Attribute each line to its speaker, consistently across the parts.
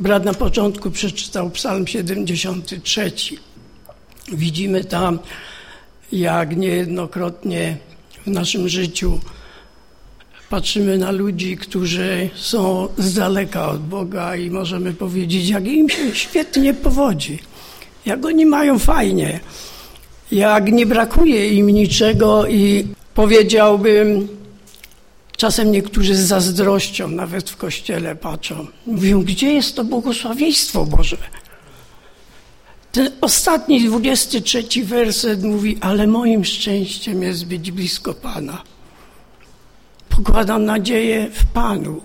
Speaker 1: Brat na początku przeczytał Psalm 73. Widzimy tam, jak niejednokrotnie w naszym życiu patrzymy na ludzi, którzy są z daleka od Boga i możemy powiedzieć, jak im się świetnie powodzi, jak oni mają fajnie, jak nie brakuje im niczego i powiedziałbym, czasem niektórzy z zazdrością nawet w kościele patrzą. Mówią, gdzie jest to błogosławieństwo Boże? Ten ostatni, 23 werset mówi, ale moim szczęściem jest być blisko Pana. Pokładam nadzieję w Panu,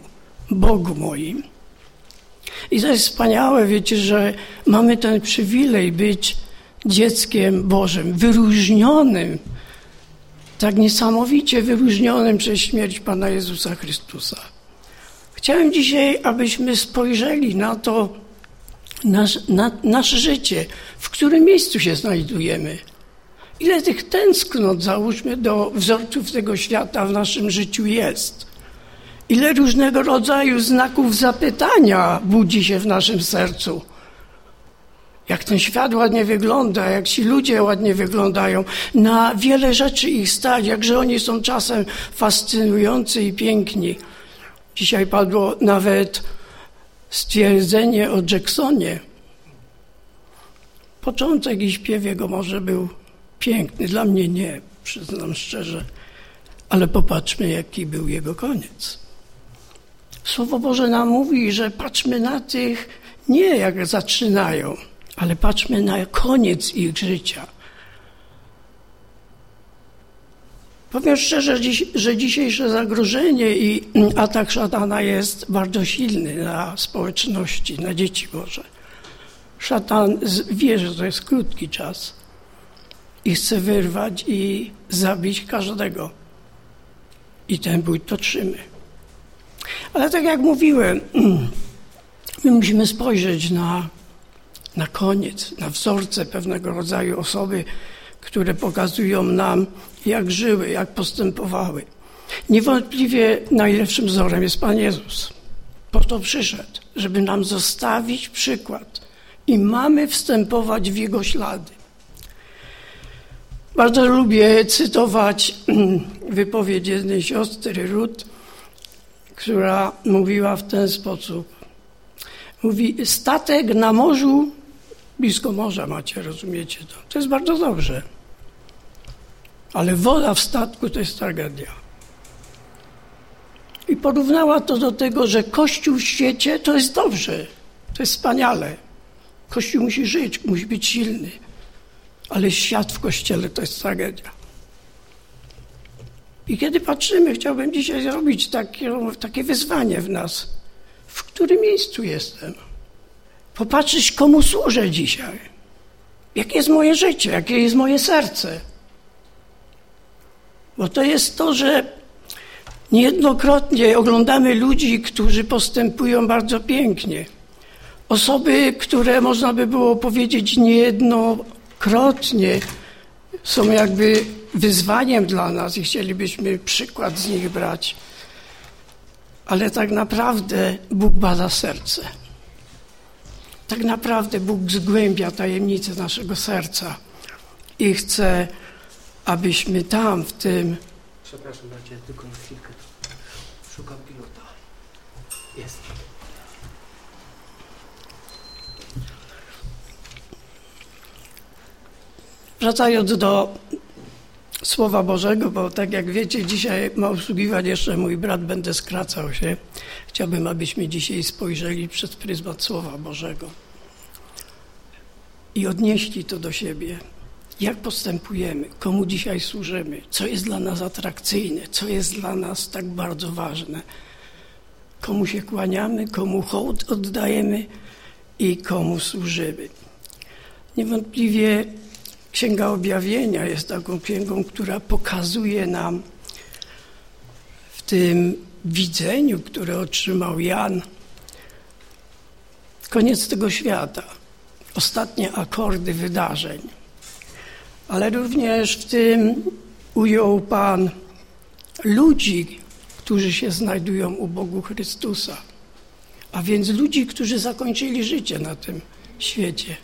Speaker 1: Bogu moim. I to jest wspaniałe, wiecie, że mamy ten przywilej być dzieckiem Bożym, wyróżnionym, tak niesamowicie wyróżnionym przez śmierć Pana Jezusa Chrystusa. Chciałem dzisiaj, abyśmy spojrzeli na to, na, nasze życie, w którym miejscu się znajdujemy. Ile tych tęsknot, załóżmy, do wzorców tego świata w naszym życiu jest. Ile różnego rodzaju znaków zapytania budzi się w naszym sercu. Jak ten świat ładnie wygląda, jak ci ludzie ładnie wyglądają, na wiele rzeczy ich stać, jakże oni są czasem fascynujący i piękni. Dzisiaj padło nawet stwierdzenie o Jacksonie. Początek i śpiew jego może był piękny, dla mnie nie, przyznam szczerze, ale popatrzmy, jaki był jego koniec. Słowo Boże nam mówi, że patrzmy na tych nie jak zaczynają, ale patrzmy na koniec ich życia. Powiem szczerze, że dzisiejsze zagrożenie i atak szatana jest bardzo silny na społeczności, na dzieci Boże. Szatan wie, że to jest krótki czas i chce wyrwać i zabić każdego. I ten bój toczymy. Ale tak jak mówiłem, my musimy spojrzeć na, na koniec, na wzorce pewnego rodzaju osoby, które pokazują nam, jak żyły, jak postępowały. Niewątpliwie najlepszym wzorem jest Pan Jezus. Po to przyszedł, żeby nam zostawić przykład i mamy wstępować w Jego ślady. Bardzo lubię cytować wypowiedź jednej siostry, Ruth, która mówiła w ten sposób. Mówi, statek na morzu, blisko morza macie, rozumiecie to. To jest bardzo dobrze. Ale woda w statku to jest tragedia. I porównała to do tego, że Kościół w świecie to jest dobrze, to jest wspaniale. Kościół musi żyć, musi być silny, ale świat w Kościele to jest tragedia. I kiedy patrzymy, chciałbym dzisiaj zrobić takie, takie wyzwanie w nas. W którym miejscu jestem? Popatrzeć, komu służę dzisiaj. Jakie jest moje życie, jakie jest moje serce. Bo to jest to, że niejednokrotnie oglądamy ludzi, którzy postępują bardzo pięknie. Osoby, które można by było powiedzieć niejednokrotnie są jakby wyzwaniem dla nas i chcielibyśmy przykład z nich brać. Ale tak naprawdę Bóg bada serce. Tak naprawdę Bóg zgłębia tajemnice naszego serca i chce, abyśmy tam, w tym.
Speaker 2: Przepraszam, bracie, tylko na chwilkę. Szukam pilota. Jest.
Speaker 1: Wracając do Słowa Bożego, bo tak jak wiecie, dzisiaj ma obsługiwać jeszcze mój brat, będę skracał się. Chciałbym, abyśmy dzisiaj spojrzeli przez pryzmat Słowa Bożego i odnieśli to do siebie. Jak postępujemy, komu dzisiaj służymy, co jest dla nas atrakcyjne, co jest dla nas tak bardzo ważne, komu się kłaniamy, komu hołd oddajemy? I komu służymy. Niewątpliwie Księga Objawienia jest taką księgą, która pokazuje nam w tym widzeniu, które otrzymał Jan, koniec tego świata, ostatnie akordy wydarzeń. Ale również w tym ujął Pan ludzi, którzy się znajdują u Bogu Chrystusa. a więc ludzi, którzy zakończyli życie na tym świecie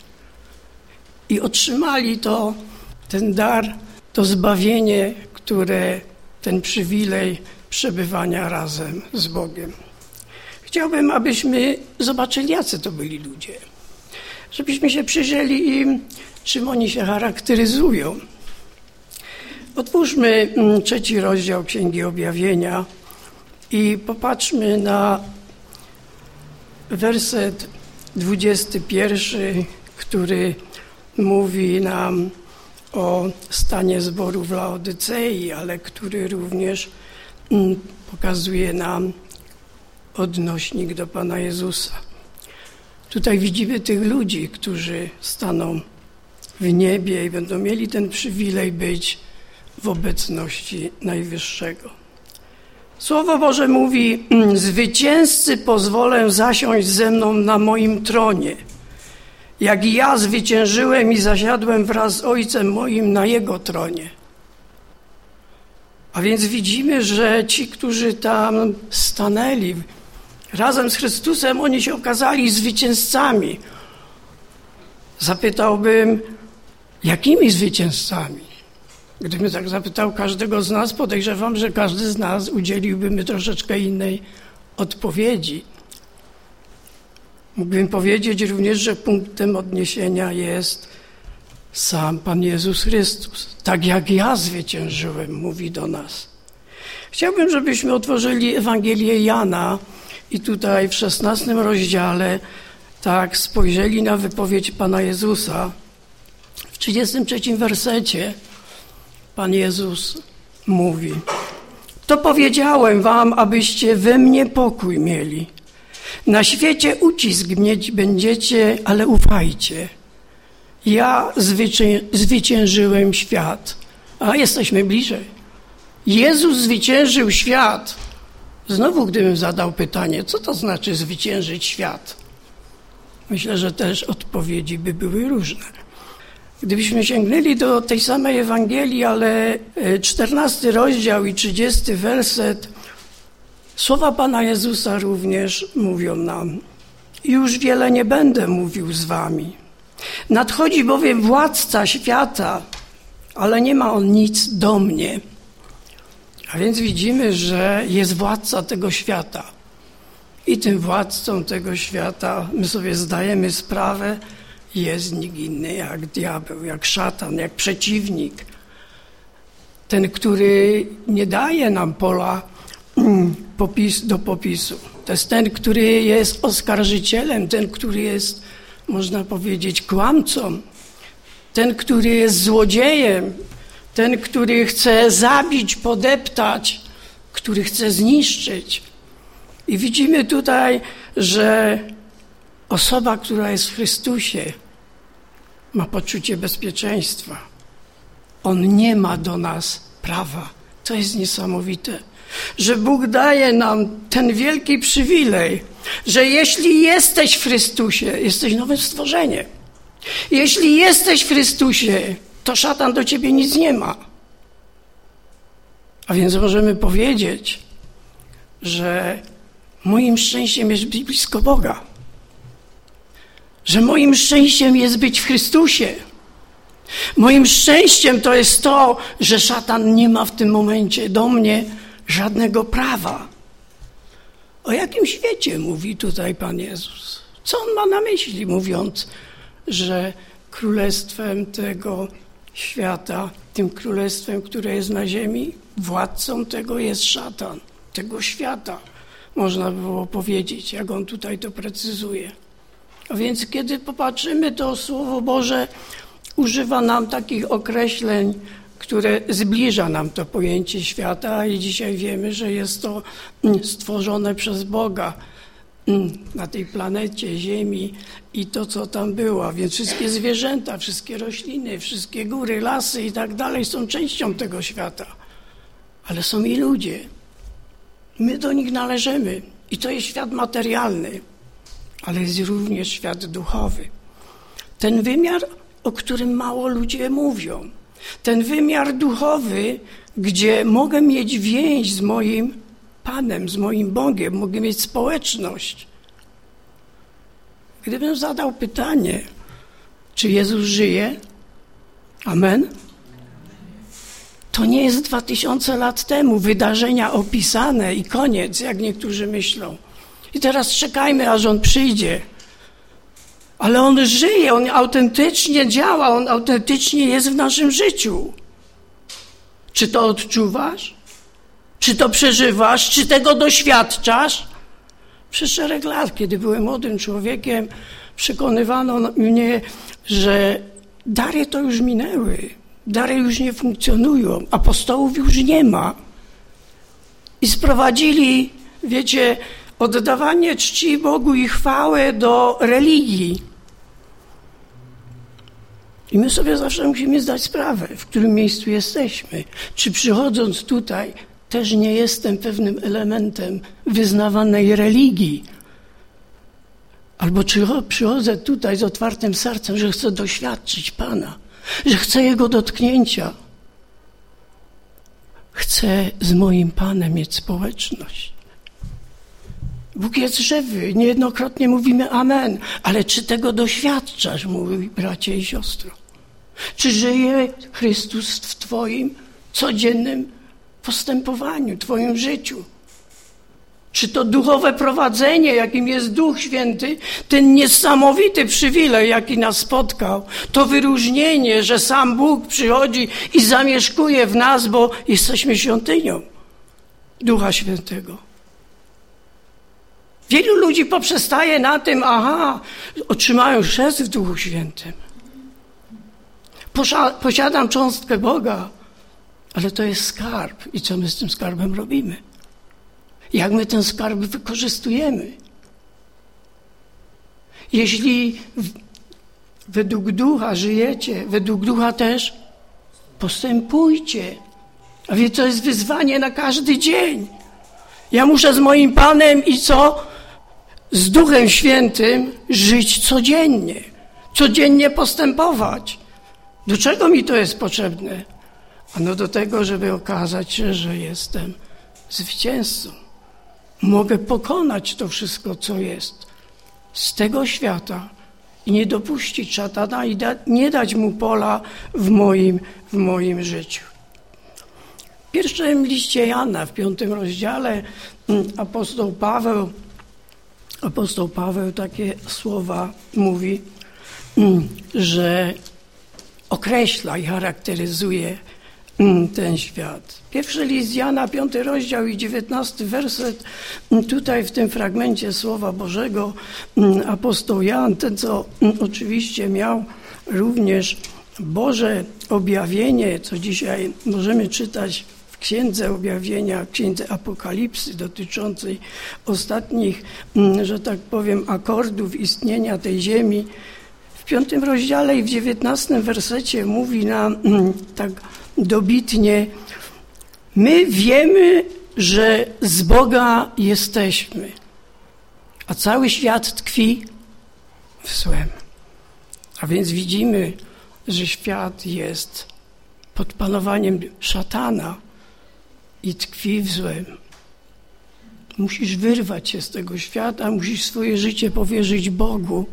Speaker 1: i otrzymali to, ten dar, to zbawienie, które ten przywilej przebywania razem z Bogiem. Chciałbym, abyśmy zobaczyli, jacy to byli ludzie. Żebyśmy się przyjrzeli im, czym oni się charakteryzują. Otwórzmy mm, trzeci rozdział Księgi Objawienia i popatrzmy na werset 21, który mówi nam o stanie zboru w Laodycei, ale który również mm, pokazuje nam odnośnik do Pana Jezusa. Tutaj widzimy tych ludzi, którzy staną w niebie i będą mieli ten przywilej być w obecności Najwyższego. Słowo Boże mówi: mm, Zwycięzcy pozwolę zasiąść ze mną na moim tronie, jak i ja zwyciężyłem i zasiadłem wraz z Ojcem moim na Jego tronie. A więc widzimy, że ci, którzy tam stanęli razem z Chrystusem, oni się okazali zwycięzcami. Zapytałbym, jakimi zwycięzcami? Gdybym tak zapytał każdego z nas, podejrzewam, że każdy z nas udzieliłby mi troszeczkę innej odpowiedzi. Mógłbym powiedzieć również, że punktem odniesienia jest sam Pan Jezus Chrystus. Tak jak ja zwyciężyłem, mówi do nas. Chciałbym, żebyśmy otworzyli Ewangelię Jana i tutaj w szesnastym rozdziale tak spojrzeli na wypowiedź Pana Jezusa. W 33 wersecie Pan Jezus mówi: To powiedziałem wam, abyście we mnie pokój mieli. Na świecie ucisk mieć będziecie, ale ufajcie. Ja zwycię zwyciężyłem świat. A jesteśmy bliżej. Jezus zwyciężył świat. Znowu, gdybym zadał pytanie, co to znaczy zwyciężyć świat? Myślę, że też odpowiedzi by były różne. Gdybyśmy sięgnęli do tej samej Ewangelii, ale 14 e, rozdział i 30 werset, słowa Pana Jezusa również mówią nam: Już wiele nie będę mówił z wami. Nadchodzi bowiem władca świata, ale nie ma on nic do mnie. A więc widzimy, że jest władca tego świata. I tym władcą tego świata my sobie zdajemy sprawę, jest nikt inny jak diabeł, jak szatan, jak przeciwnik. Ten, który nie daje nam pola popis, do popisu. To jest ten, który jest oskarżycielem, ten, który jest, można powiedzieć, kłamcą, ten, który jest złodziejem, ten, który chce zabić, podeptać, który chce zniszczyć. I widzimy tutaj, że Osoba, która jest w Chrystusie, ma poczucie bezpieczeństwa. On nie ma do nas prawa. To jest niesamowite, że Bóg daje nam ten wielki przywilej, że jeśli jesteś w Chrystusie, jesteś nowym stworzeniem. Jeśli jesteś w Chrystusie, to szatan do ciebie nic nie ma. A więc możemy powiedzieć, że moim szczęściem jest być blisko Boga że moim szczęściem jest być w Chrystusie. Moim szczęściem to jest to, że szatan nie ma w tym momencie do mnie żadnego prawa. O jakim świecie mówi tutaj Pan Jezus? Co on ma na myśli, mówiąc, że królestwem tego świata, tym królestwem, które jest na ziemi, władcą tego jest szatan, tego świata, można by było powiedzieć, jak on tutaj to precyzuje. A więc kiedy popatrzymy, to Słowo Boże używa nam takich określeń, które zbliża nam to pojęcie świata i dzisiaj wiemy, że jest to mm, stworzone przez Boga mm, na tej planecie Ziemi i to, co tam było. Więc wszystkie zwierzęta, wszystkie rośliny, wszystkie góry, lasy i tak dalej są częścią tego świata. Ale są i ludzie. My do nich należymy i to jest świat materialny ale jest również świat duchowy. Ten wymiar, o którym mało ludzie mówią. Ten wymiar duchowy, gdzie mogę mieć więź z moim Panem, z moim Bogiem, mogę mieć społeczność. Gdybym zadał pytanie, czy Jezus żyje? Amen? To nie jest dwa tysiące lat temu wydarzenia opisane i koniec, jak niektórzy myślą. I teraz czekajmy, aż On przyjdzie. Ale On żyje, On autentycznie działa, On autentycznie jest w naszym życiu. Czy to odczuwasz? Czy to przeżywasz? Czy tego doświadczasz? Przez szereg lat, kiedy byłem młodym człowiekiem, przekonywano mnie, że dary to już minęły, dary już nie funkcjonują, apostołów już nie ma. I sprowadzili, wiecie, oddawanie czci Bogu i chwałę do religii. I my sobie zawsze musimy zdać sprawę, w którym miejscu jesteśmy. Czy przychodząc tutaj, też nie jestem pewnym elementem wyznawanej religii. Albo przychodzę tutaj z otwartym sercem, że chcę doświadczyć Pana, że chcę Jego dotknięcia. Chcę z moim Panem mieć społeczność. Bóg jest żywy. Niejednokrotnie mówimy Amen. Ale czy tego doświadczasz, mój bracie i siostro? Czy żyje Chrystus w Twoim codziennym postępowaniu, Twoim życiu? Czy to duchowe prowadzenie, jakim jest Duch Święty, ten niesamowity przywilej, jaki nas spotkał, to wyróżnienie, że sam Bóg przychodzi i zamieszkuje w nas, bo jesteśmy świątynią Ducha Świętego. Wielu ludzi poprzestaje na tym, aha, otrzymają chrzest w Duchu Świętym. Posiadam cząstkę Boga, ale to jest skarb. I co my z tym skarbem robimy? Jak my ten skarb wykorzystujemy? Jeśli według ducha żyjecie, według ducha też postępujcie. A więc to jest wyzwanie na każdy dzień. Ja muszę z moim Panem i co? Z Duchem Świętym żyć codziennie. Codziennie postępować. Do czego mi to jest potrzebne? Ano do tego, żeby okazać się, że jestem zwycięzcą. Mogę pokonać to wszystko, co jest z tego świata i nie dopuścić szatana i da, nie dać mu pola w moim, w moim życiu. W pierwszym liście Jana, w piątym rozdziale, mm, apostoł Paweł, apostoł Paweł takie słowa mówi, mm, że określa i charakteryzuje ten świat. Pierwszy list Jana, piąty rozdział i dziewiętnasty werset, mm, tutaj w tym fragmencie Słowa Bożego mm, apostoł Jan, ten co oczywiście miał również Boże objawienie, co dzisiaj możemy czytać w Księdze Objawienia, Księdze Apokalipsy dotyczącej ostatnich, że tak powiem, akordów istnienia tej ziemi, piątym rozdziale i w dziewiętnastym wersecie mówi nam tak dobitnie, my wiemy, że z Boga jesteśmy, a cały świat tkwi w złem. A więc widzimy, że świat jest pod panowaniem szatana i tkwi w złem. Musisz wyrwać się z tego świata, musisz swoje życie powierzyć Bogu.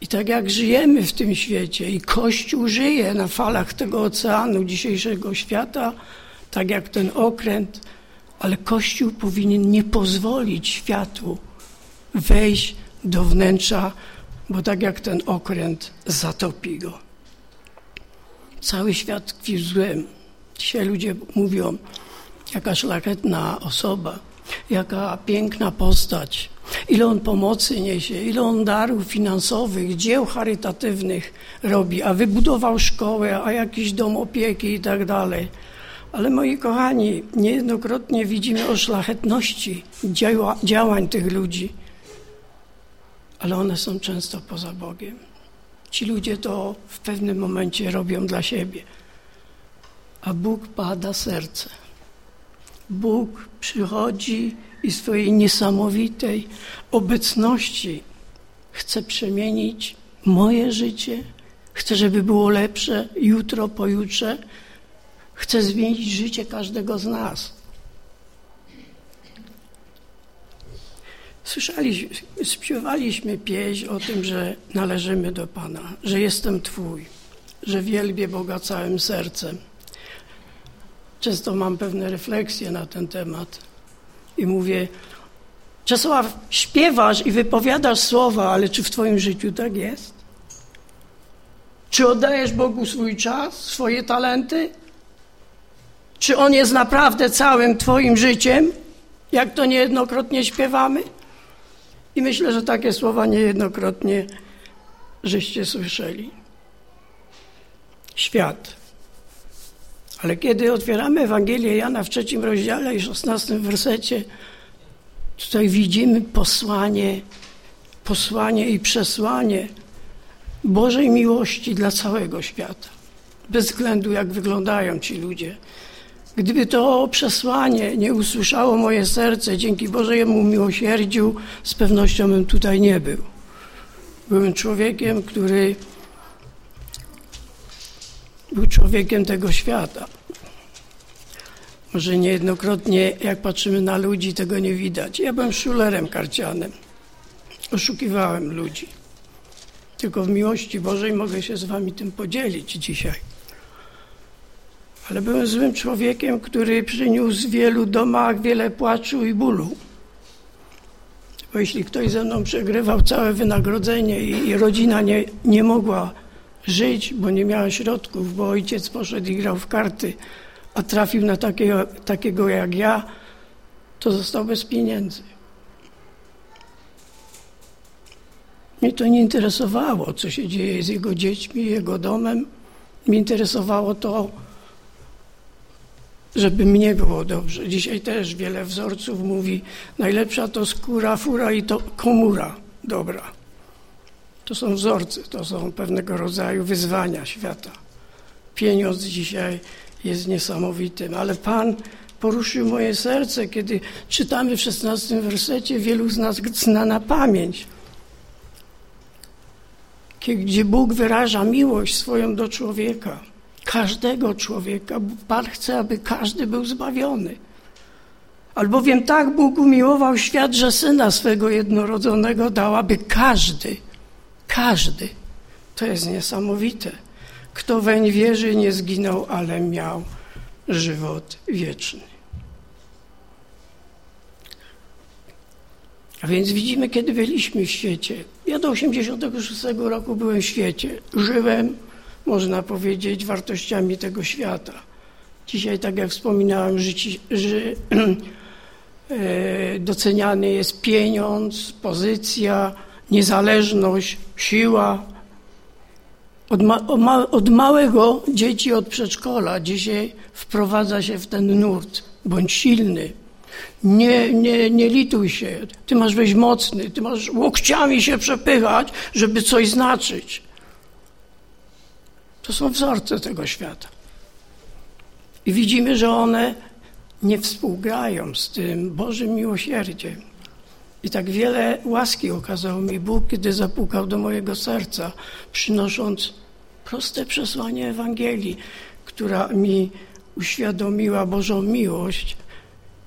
Speaker 1: I tak jak żyjemy w tym świecie i Kościół żyje na falach tego oceanu dzisiejszego świata, tak jak ten okręt, ale Kościół powinien nie pozwolić światu wejść do wnętrza, bo tak jak ten okręt zatopi go. Cały świat tkwi w złem. Dzisiaj ludzie mówią, jaka szlachetna osoba, jaka piękna postać, ile on pomocy niesie, ile on darów finansowych, dzieł charytatywnych robi, a wybudował szkołę, a jakiś dom opieki i tak dalej. Ale moi kochani, niejednokrotnie widzimy o szlachetności działa, działań tych ludzi, ale one są często poza Bogiem. Ci ludzie to w pewnym momencie robią dla siebie, a Bóg pada serce. Bóg przychodzi i swojej niesamowitej obecności chce przemienić moje życie, chcę, żeby było lepsze jutro, pojutrze, chcę zmienić życie każdego z nas. Słyszeliśmy, śpiewaliśmy pieśń o tym, że należymy do Pana, że jestem Twój, że wielbię Boga całym sercem. Często mam pewne refleksje na ten temat i mówię, Czesław, śpiewasz i wypowiadasz słowa, ale czy w Twoim życiu tak jest? Czy oddajesz Bogu swój czas, swoje talenty? Czy On jest naprawdę całym Twoim życiem, jak to niejednokrotnie śpiewamy? I myślę, że takie słowa niejednokrotnie żeście słyszeli. Świat. Ale kiedy otwieramy Ewangelię Jana w trzecim rozdziale i szesnastym wersecie, tutaj widzimy posłanie, posłanie i przesłanie Bożej miłości dla całego świata. Bez względu jak wyglądają ci ludzie. Gdyby to przesłanie nie usłyszało moje serce dzięki Bożemu miłosierdziu, z pewnością bym tutaj nie był. Byłem człowiekiem, który był człowiekiem tego świata. Może niejednokrotnie, jak patrzymy na ludzi, tego nie widać. Ja byłem szulerem karcianem. Oszukiwałem ludzi. Tylko w miłości Bożej mogę się z wami tym podzielić dzisiaj. Ale byłem złym człowiekiem, który przyniósł w wielu domach wiele płaczu i bólu. Bo jeśli ktoś ze mną przegrywał całe wynagrodzenie i rodzina nie, nie mogła żyć, bo nie miała środków, bo ojciec poszedł i grał w karty, a trafił na takiego, takiego jak ja, to został bez pieniędzy. Mnie to nie interesowało, co się dzieje z jego dziećmi, jego domem. Mnie interesowało to, żeby mnie było dobrze. Dzisiaj też wiele wzorców mówi, najlepsza to skóra, fura i to komura dobra. To są wzorce, to są pewnego rodzaju wyzwania świata. Pieniądz dzisiaj jest niesamowitym, ale Pan poruszył moje serce, kiedy czytamy w szesnastym wersecie, wielu z nas zna na pamięć, gdzie Bóg wyraża miłość swoją do człowieka każdego człowieka. Pan chce, aby każdy był zbawiony. Albowiem tak Bóg umiłował świat, że Syna swego jednorodzonego dał, aby każdy, każdy, to jest niesamowite, kto weń wierzy, nie zginął, ale miał żywot wieczny. A więc widzimy, kiedy byliśmy w świecie. Ja do 86 roku byłem w świecie. Żyłem, można powiedzieć, wartościami tego świata. Dzisiaj, tak jak wspominałem, życi, ży, e, doceniany jest pieniądz, pozycja, niezależność, siła. Od, ma, od, małego dzieci od przedszkola dzisiaj wprowadza się w ten nurt. Bądź silny. Nie, nie, nie lituj się. Ty masz być mocny. Ty masz łokciami się przepychać, żeby coś znaczyć. To są wzorce tego świata. I widzimy, że one nie współgrają z tym Bożym miłosierdziem. I tak wiele łaski okazał mi Bóg, kiedy zapukał do mojego serca, przynosząc proste przesłanie Ewangelii, która mi uświadomiła Bożą miłość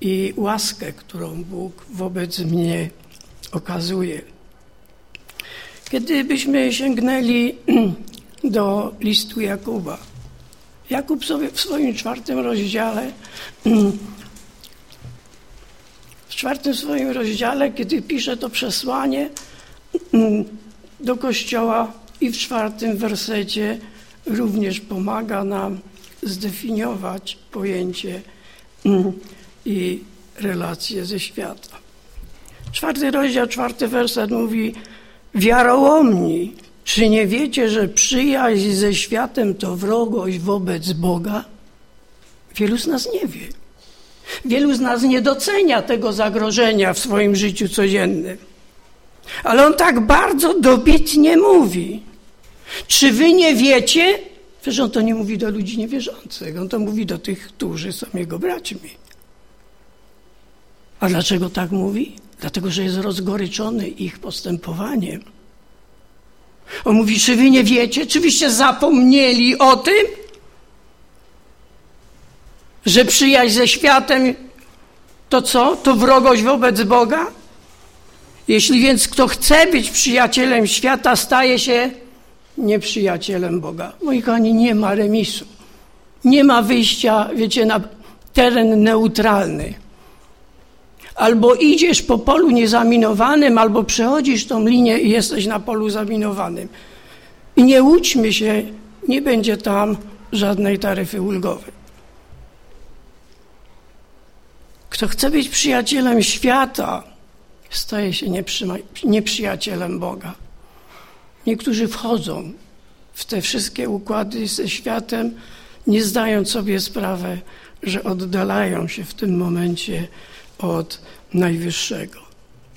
Speaker 1: i łaskę, którą Bóg wobec mnie okazuje. Kiedy byśmy sięgnęli do listu Jakuba. Jakub sobie w swoim czwartym rozdziale, czwartym swoim rozdziale, kiedy pisze to przesłanie do Kościoła i w czwartym wersecie również pomaga nam zdefiniować pojęcie i relacje ze świata. Czwarty rozdział, czwarty werset mówi wiarołomni czy nie wiecie, że przyjaźń ze światem to wrogość wobec Boga? Wielu z nas nie wie. Wielu z nas nie docenia tego zagrożenia w swoim życiu codziennym. Ale on tak bardzo dobitnie mówi. Czy wy nie wiecie? Przecież on to nie mówi do ludzi niewierzących, on to mówi do tych, którzy są jego braćmi. A dlaczego tak mówi? Dlatego, że jest rozgoryczony ich postępowaniem. On mówi, czy wy nie wiecie? Czy wyście zapomnieli o tym? Że przyjaźń ze światem to co? To wrogość wobec Boga? Jeśli więc kto chce być przyjacielem świata, staje się nieprzyjacielem Boga. Moi kochani, nie ma remisu. Nie ma wyjścia, wiecie, na teren neutralny. Albo idziesz po polu niezaminowanym, albo przechodzisz tą linię i jesteś na polu zaminowanym. I nie łudźmy się, nie będzie tam żadnej taryfy ulgowej. Kto chce być przyjacielem świata, staje się nieprzyjacielem Boga. Niektórzy wchodzą w te wszystkie układy ze światem, nie zdając sobie sprawy, że oddalają się w tym momencie od Najwyższego.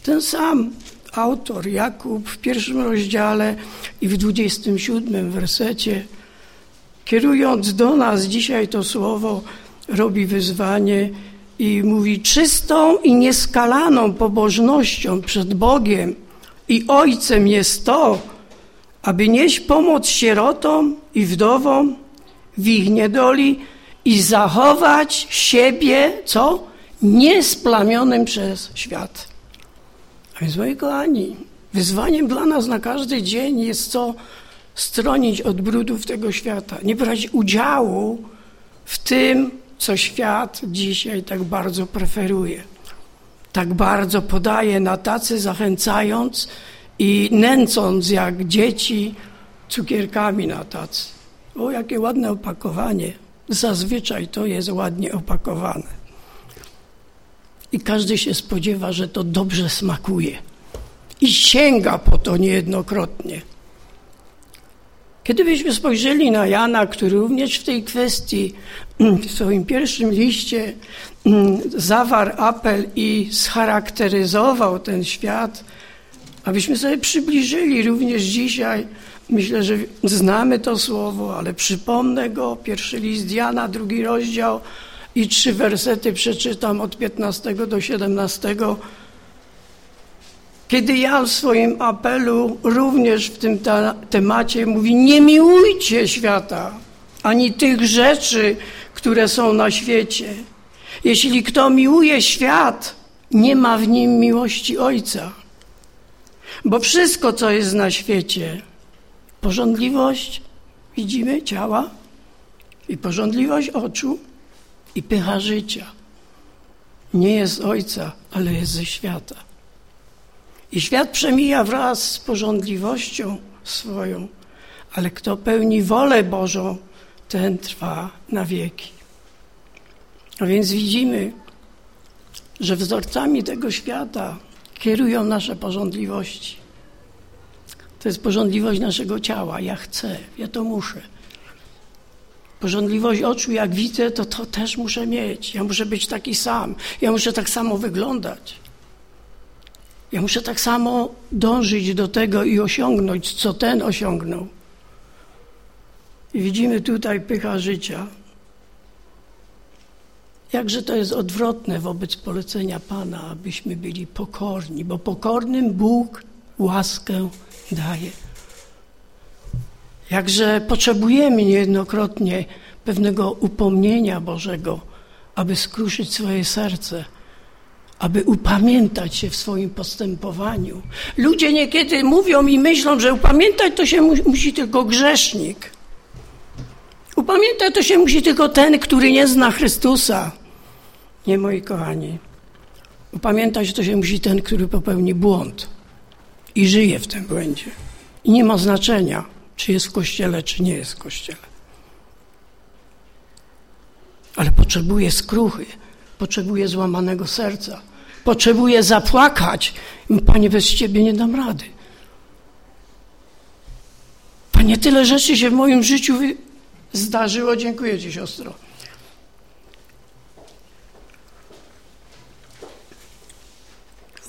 Speaker 1: Ten sam autor, Jakub, w pierwszym rozdziale i w dwudziestym siódmym wersecie, kierując do nas dzisiaj to słowo, robi wyzwanie i mówi: czystą i nieskalaną pobożnością przed Bogiem i Ojcem jest to, aby nieść pomoc sierotom i wdowom w ich niedoli i zachować siebie, co? Niesplamionym przez świat. A więc, moi kochani, wyzwaniem dla nas na każdy dzień jest co? Stronić od brudów tego świata, nie brać udziału w tym, co świat dzisiaj tak bardzo preferuje. Tak bardzo podaje na tacy, zachęcając i nęcąc jak dzieci cukierkami na tacy. O, jakie ładne opakowanie. Zazwyczaj to jest ładnie opakowane. I każdy się spodziewa, że to dobrze smakuje. I sięga po to niejednokrotnie. Kiedybyśmy spojrzeli na Jana, który również w tej kwestii w swoim pierwszym liście mm, zawarł apel i scharakteryzował ten świat, abyśmy sobie przybliżyli również dzisiaj, myślę, że znamy to słowo, ale przypomnę go, pierwszy list Jana, drugi rozdział i trzy wersety przeczytam od 15 do 17 kiedy Jan w swoim apelu również w tym temacie mówi: Nie miłujcie świata, ani tych rzeczy, które są na świecie. Jeśli kto miłuje świat, nie ma w nim miłości Ojca. Bo wszystko, co jest na świecie, porządliwość, widzimy, ciała, i porządliwość oczu, i pycha życia, nie jest Ojca, ale jest ze świata. I świat przemija wraz z porządliwością swoją, ale kto pełni wolę Bożą, ten trwa na wieki. A więc widzimy, że wzorcami tego świata kierują nasze porządliwości. To jest porządliwość naszego ciała. Ja chcę, ja to muszę. Porządliwość oczu, jak widzę, to to też muszę mieć. Ja muszę być taki sam. Ja muszę tak samo wyglądać. Ja muszę tak samo dążyć do tego i osiągnąć, co ten osiągnął. I widzimy tutaj pycha życia. Jakże to jest odwrotne wobec polecenia Pana, abyśmy byli pokorni, bo pokornym Bóg łaskę daje. Jakże potrzebujemy niejednokrotnie pewnego upomnienia Bożego, aby skruszyć swoje serce – aby upamiętać się w swoim postępowaniu. Ludzie niekiedy mówią i myślą, że upamiętać to się musi tylko grzesznik. Upamiętać to się musi tylko ten, który nie zna Chrystusa. Nie, moi kochani. Upamiętać to się musi ten, który popełni błąd i żyje w tym błędzie. I nie ma znaczenia, czy jest w kościele, czy nie jest w kościele. Ale potrzebuje skruchy Potrzebuję złamanego serca. Potrzebuję zapłakać. Panie, bez Ciebie nie dam rady. Panie, tyle rzeczy się w moim życiu zdarzyło. Dziękuję Ci, siostro.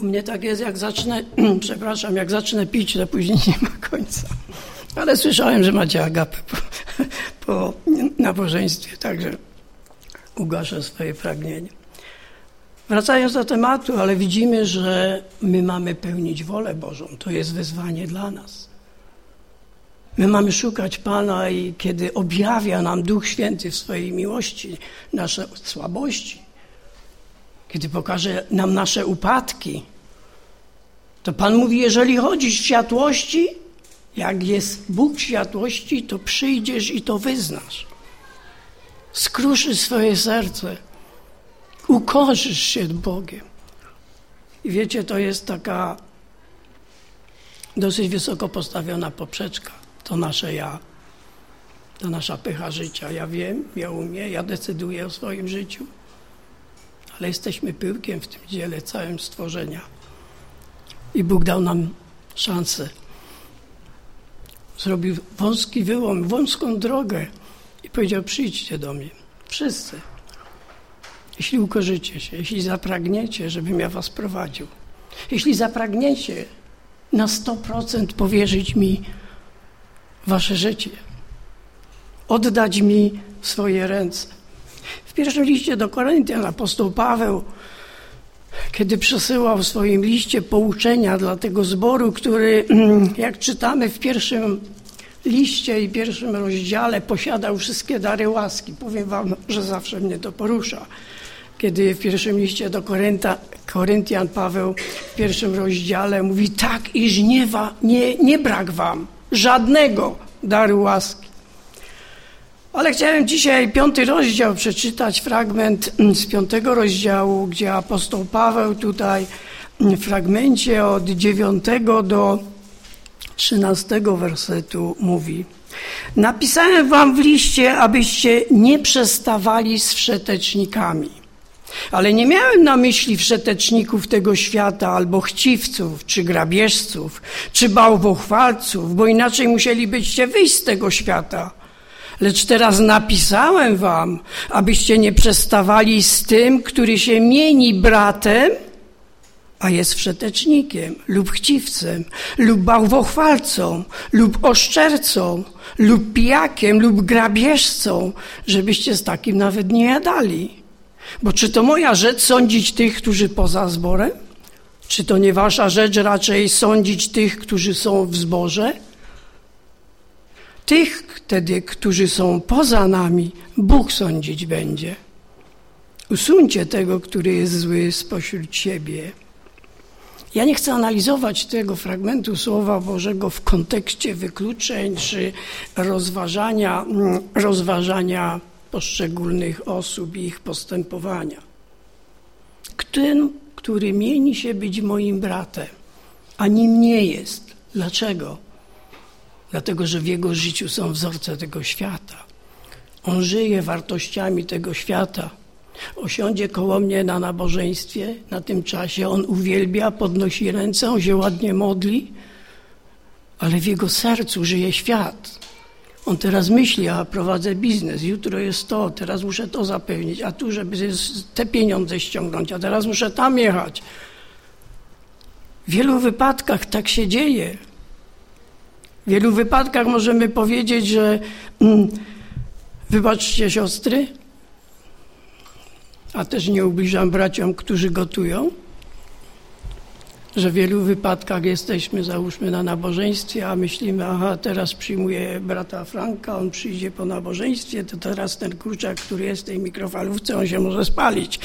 Speaker 1: U mnie tak jest, jak zacznę, przepraszam, jak zacznę pić, to później nie ma końca. Ale słyszałem, że macie agapę po, po nabożeństwie, także ugaszę swoje pragnienie. Wracając do tematu, ale widzimy, że my mamy pełnić wolę Bożą. To jest wyzwanie dla nas. My mamy szukać Pana i kiedy objawia nam Duch Święty w swojej miłości nasze słabości, kiedy pokaże nam nasze upadki, To Pan mówi, jeżeli chodzisz w światłości, jak jest Bóg światłości, to przyjdziesz i to wyznasz. Skruszysz swoje serce, ukorzysz się Bogiem. I wiecie, to jest taka dosyć wysoko postawiona poprzeczka. To nasze ja, to nasza pycha życia. Ja wiem, ja umiem, ja decyduję o swoim życiu, ale jesteśmy pyłkiem w tym dziele całym stworzenia. I Bóg dał nam szansę. Zrobił wąski wyłom, wąską drogę i powiedział: Przyjdźcie do mnie, wszyscy. Jeśli ukorzycie się, jeśli zapragniecie, żebym ja was prowadził, jeśli zapragniecie na 100% powierzyć mi wasze życie, oddać mi swoje ręce. W pierwszym liście do Koryntian apostoł Paweł, kiedy przesyłał w swoim liście pouczenia dla tego zboru, który, jak czytamy w pierwszym liście i pierwszym rozdziale, posiadał wszystkie dary łaski. Powiem wam, że zawsze mnie to porusza kiedy w pierwszym liście do Korynta, Koryntian Paweł w pierwszym rozdziale mówi tak, iż nie, wa, nie, nie brak wam żadnego daru łaski. Ale chciałem dzisiaj piąty rozdział przeczytać, fragment z piątego rozdziału, gdzie apostoł Paweł tutaj w fragmencie od dziewiątego do trzynastego wersetu mówi Napisałem wam w liście, abyście nie przestawali z wszetecznikami ale nie miałem na myśli wszeteczników tego świata, albo chciwców, czy grabieżców, czy bałwochwalców, bo inaczej musielibyście wyjść z tego świata. Lecz teraz napisałem wam, abyście nie przestawali z tym, który się mieni bratem, a jest wszetecznikiem, lub chciwcem, lub bałwochwalcą, lub oszczercą, lub pijakiem, lub grabieżcą, żebyście z takim nawet nie jadali. Bo czy to moja rzecz sądzić tych, którzy poza zborem? Czy to nie wasza rzecz raczej sądzić tych, którzy są w zborze? Tych wtedy, którzy są poza nami, Bóg sądzić będzie. Usuńcie tego, który jest zły spośród siebie. Ja nie chcę analizować tego fragmentu Słowa Bożego w kontekście wykluczeń czy rozważania, mm, rozważania poszczególnych osób i ich postępowania. Ten, który mieni się być moim bratem, a nim nie jest. Dlaczego? Dlatego, że w jego życiu są wzorce tego świata. On żyje wartościami tego świata. Osiądzie koło mnie na nabożeństwie, na tym czasie on uwielbia, podnosi ręce, on się ładnie modli, ale w jego sercu żyje świat. On teraz myśli, a prowadzę biznes, jutro jest to, teraz muszę to zapewnić, a tu, żeby te pieniądze ściągnąć, a teraz muszę tam jechać. W wielu wypadkach tak się dzieje. W wielu wypadkach możemy powiedzieć, że mm, wybaczcie siostry, a też nie ubliżam braciom, którzy gotują że w wielu wypadkach jesteśmy, załóżmy, na nabożeństwie, a myślimy, aha, teraz przyjmuję brata Franka, on przyjdzie po nabożeństwie, to teraz ten kurczak, który jest w tej mikrofalówce, on się może spalić.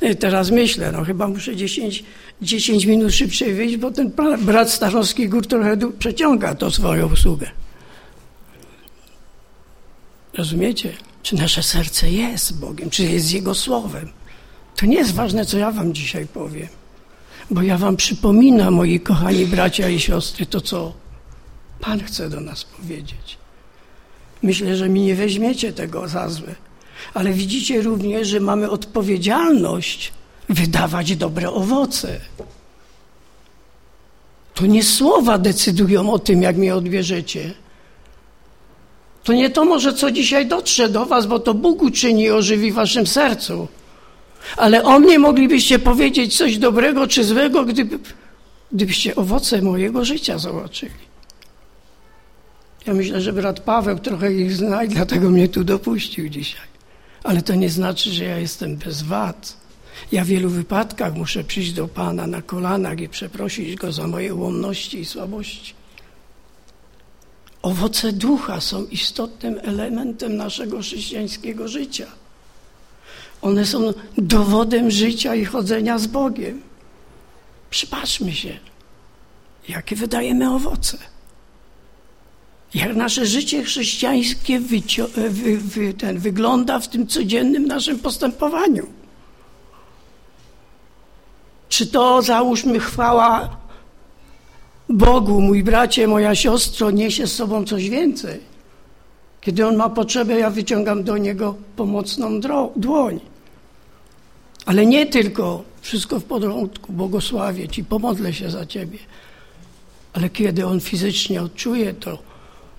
Speaker 1: E, teraz myślę, no chyba muszę 10, 10 minut szybciej wyjść, bo ten brat Starowski Gór trochę przeciąga to swoją usługę. Rozumiecie? Czy nasze serce jest Bogiem, czy jest Jego Słowem? To nie jest ważne, co ja wam dzisiaj powiem. Bo ja wam przypominam, moi kochani bracia i siostry, to co Pan chce do nas powiedzieć. Myślę, że mi nie weźmiecie tego za złe, ale widzicie również, że mamy odpowiedzialność wydawać dobre owoce. To nie słowa decydują o tym, jak mnie odbierzecie. To nie to może, co dzisiaj dotrze do was, bo to Bóg uczyni i ożywi waszym sercu. Ale o mnie moglibyście powiedzieć coś dobrego czy złego, gdyby, gdybyście owoce mojego życia zobaczyli. Ja myślę, że brat Paweł trochę ich zna i dlatego mnie tu dopuścił dzisiaj. Ale to nie znaczy, że ja jestem bez wad. Ja w wielu wypadkach muszę przyjść do Pana na kolanach i przeprosić Go za moje łomności i słabości. Owoce ducha są istotnym elementem naszego chrześcijańskiego życia. One są dowodem życia i chodzenia z Bogiem. Przypatrzmy się. jakie wydajemy owoce. Jak nasze życie chrześcijańskie wy, wy, ten, wygląda w tym codziennym naszym postępowaniu. Czy to, załóżmy, chwała Bogu, mój bracie, moja siostro, niesie z sobą coś więcej. Kiedy on ma potrzebę, ja wyciągam do niego pomocną dłoń. Ale nie tylko wszystko w porządku, błogosławię Ci, pomodlę się za Ciebie. Ale kiedy on fizycznie odczuje to,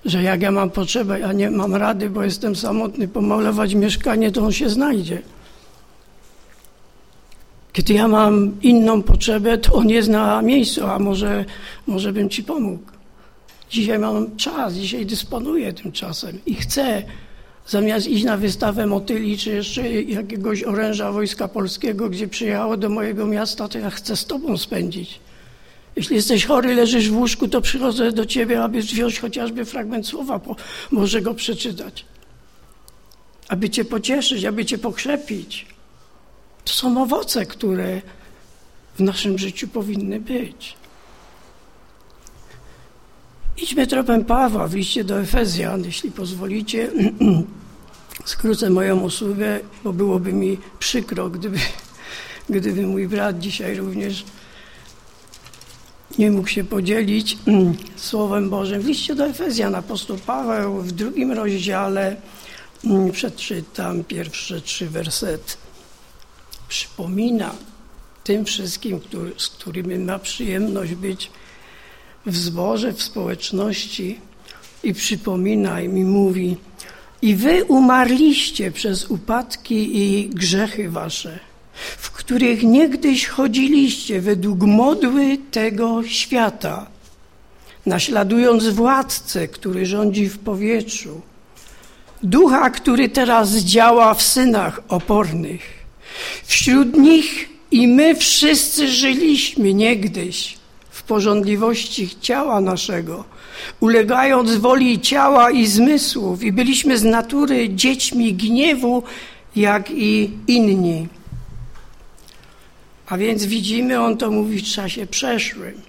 Speaker 1: że jak ja mam potrzebę, ja nie mam rady, bo jestem samotny, pomalować mieszkanie, to on się znajdzie. Kiedy ja mam inną potrzebę, to on jest na miejscu, a może, może bym ci pomógł. Dzisiaj mam czas, dzisiaj dysponuję tym czasem i chcę, zamiast iść na wystawę motyli, czy jeszcze jakiegoś oręża Wojska Polskiego, gdzie przyjechało do mojego miasta, to ja chcę z tobą spędzić. Jeśli jesteś chory, leżysz w łóżku, to przychodzę do ciebie, aby wziąć chociażby fragment słowa, bo może go przeczytać. Aby cię pocieszyć, aby cię pokrzepić. To są owoce, które w naszym życiu powinny być. Idźmy tropem Pawła w liście do Efezjan, jeśli pozwolicie. Skrócę moją usługę, bo byłoby mi przykro, gdyby, gdyby mój brat dzisiaj również nie mógł się podzielić Słowem Bożym. W liście do Efezjan apostoł Paweł w drugim rozdziale przeczytam pierwsze trzy wersety przypomina tym wszystkim, który, z którymi ma przyjemność być w zborze, w społeczności i przypomina i mówi i wy umarliście przez upadki i grzechy wasze, w których niegdyś chodziliście według modły tego świata, naśladując władcę, który rządzi w powietrzu, ducha, który teraz działa w synach opornych. Wśród nich i my wszyscy żyliśmy niegdyś w porządliwości ciała naszego, ulegając woli ciała i zmysłów, i byliśmy z natury dziećmi gniewu, jak i inni. A więc widzimy, on to mówi w czasie przeszłym.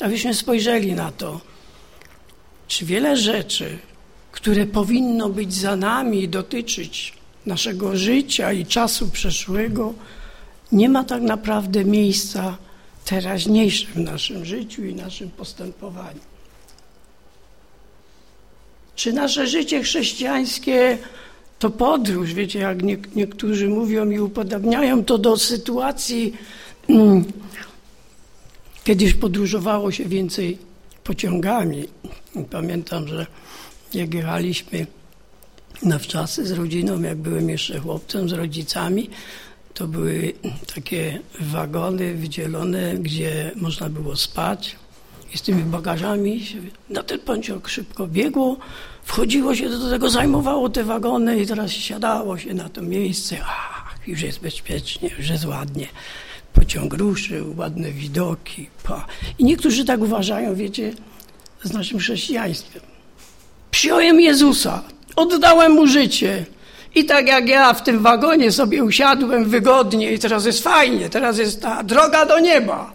Speaker 1: Abyśmy spojrzeli na to, czy wiele rzeczy, które powinno być za nami, dotyczyć naszego życia i czasu przeszłego, nie ma tak naprawdę miejsca teraźniejszym w naszym życiu i naszym postępowaniu. Czy nasze życie chrześcijańskie to podróż? Wiecie, jak nie, niektórzy mówią i upodabniają to do sytuacji, mm, kiedyś podróżowało się więcej pociągami. Pamiętam, że jak jechaliśmy na wczasy z rodziną, jak byłem jeszcze chłopcem z rodzicami, to były takie wagony wydzielone, gdzie można było spać i z tymi bagażami na ten pociąg szybko biegło, wchodziło się do tego, zajmowało te wagony i teraz siadało się na to miejsce. Ach, już jest bezpiecznie, już jest ładnie. Pociąg ruszył, ładne widoki. Pa. I niektórzy tak uważają, wiecie, z naszym chrześcijaństwem. Przyjąłem Jezusa, Oddałem mu życie. I tak jak ja w tym wagonie sobie usiadłem wygodnie i teraz jest fajnie, teraz jest ta droga do nieba.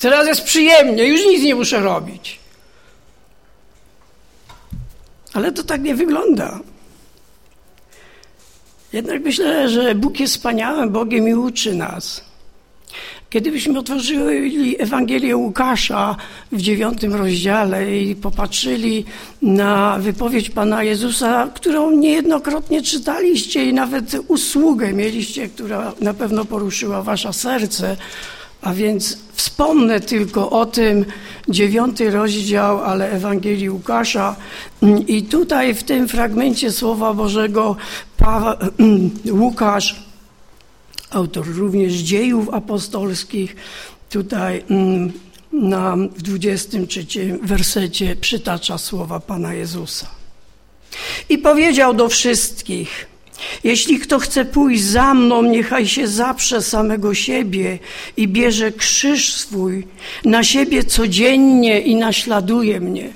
Speaker 1: Teraz jest przyjemnie, już nic nie muszę robić. Ale to tak nie wygląda. Jednak myślę, że Bóg jest wspaniałym Bogiem i uczy nas. Kiedybyśmy otworzyli Ewangelię Łukasza w dziewiątym rozdziale i popatrzyli na wypowiedź Pana Jezusa, którą niejednokrotnie czytaliście i nawet usługę mieliście, która na pewno poruszyła Wasze serce, a więc wspomnę tylko o tym, dziewiąty rozdział, ale Ewangelii Łukasza. I tutaj w tym fragmencie Słowa Bożego Łukasz autor również dziejów apostolskich. Tutaj mm, nam w 23 wersecie przytacza słowa Pana Jezusa. I powiedział do wszystkich, jeśli kto chce pójść za mną, niechaj się zaprze samego siebie i bierze krzyż swój na siebie codziennie i naśladuje mnie.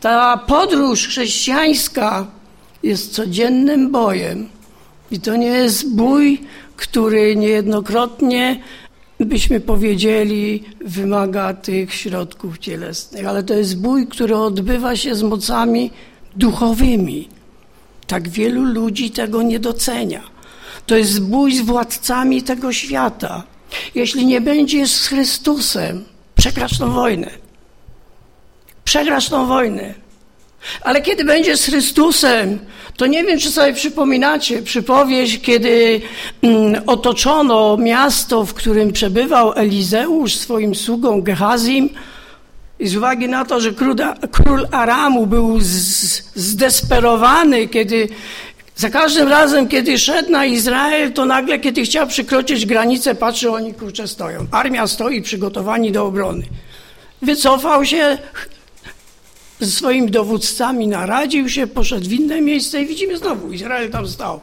Speaker 1: Ta podróż chrześcijańska jest codziennym bojem. I to nie jest bój który niejednokrotnie byśmy powiedzieli, wymaga tych środków cielesnych, ale to jest bój, który odbywa się z mocami duchowymi. Tak wielu ludzi tego nie docenia. To jest bój z władcami tego świata. Jeśli nie będziesz z Chrystusem, przegrasz tą wojnę. Przegrasz tą wojnę. Ale kiedy będziesz z Chrystusem, to nie wiem, czy sobie przypominacie przypowieść, kiedy mm, otoczono miasto, w którym przebywał Elizeusz swoim sługą Gehazim, i z uwagi na to, że król, Aramu był zdesperowany, kiedy za każdym razem, kiedy szedł na Izrael, to nagle, kiedy chciał przekroczyć granicę, patrzy, oni kurczę stoją. Armia stoi przygotowani do obrony. Wycofał się, ze swoimi dowódcami naradził się, poszedł w inne miejsce i widzimy znowu, Izrael tam stał.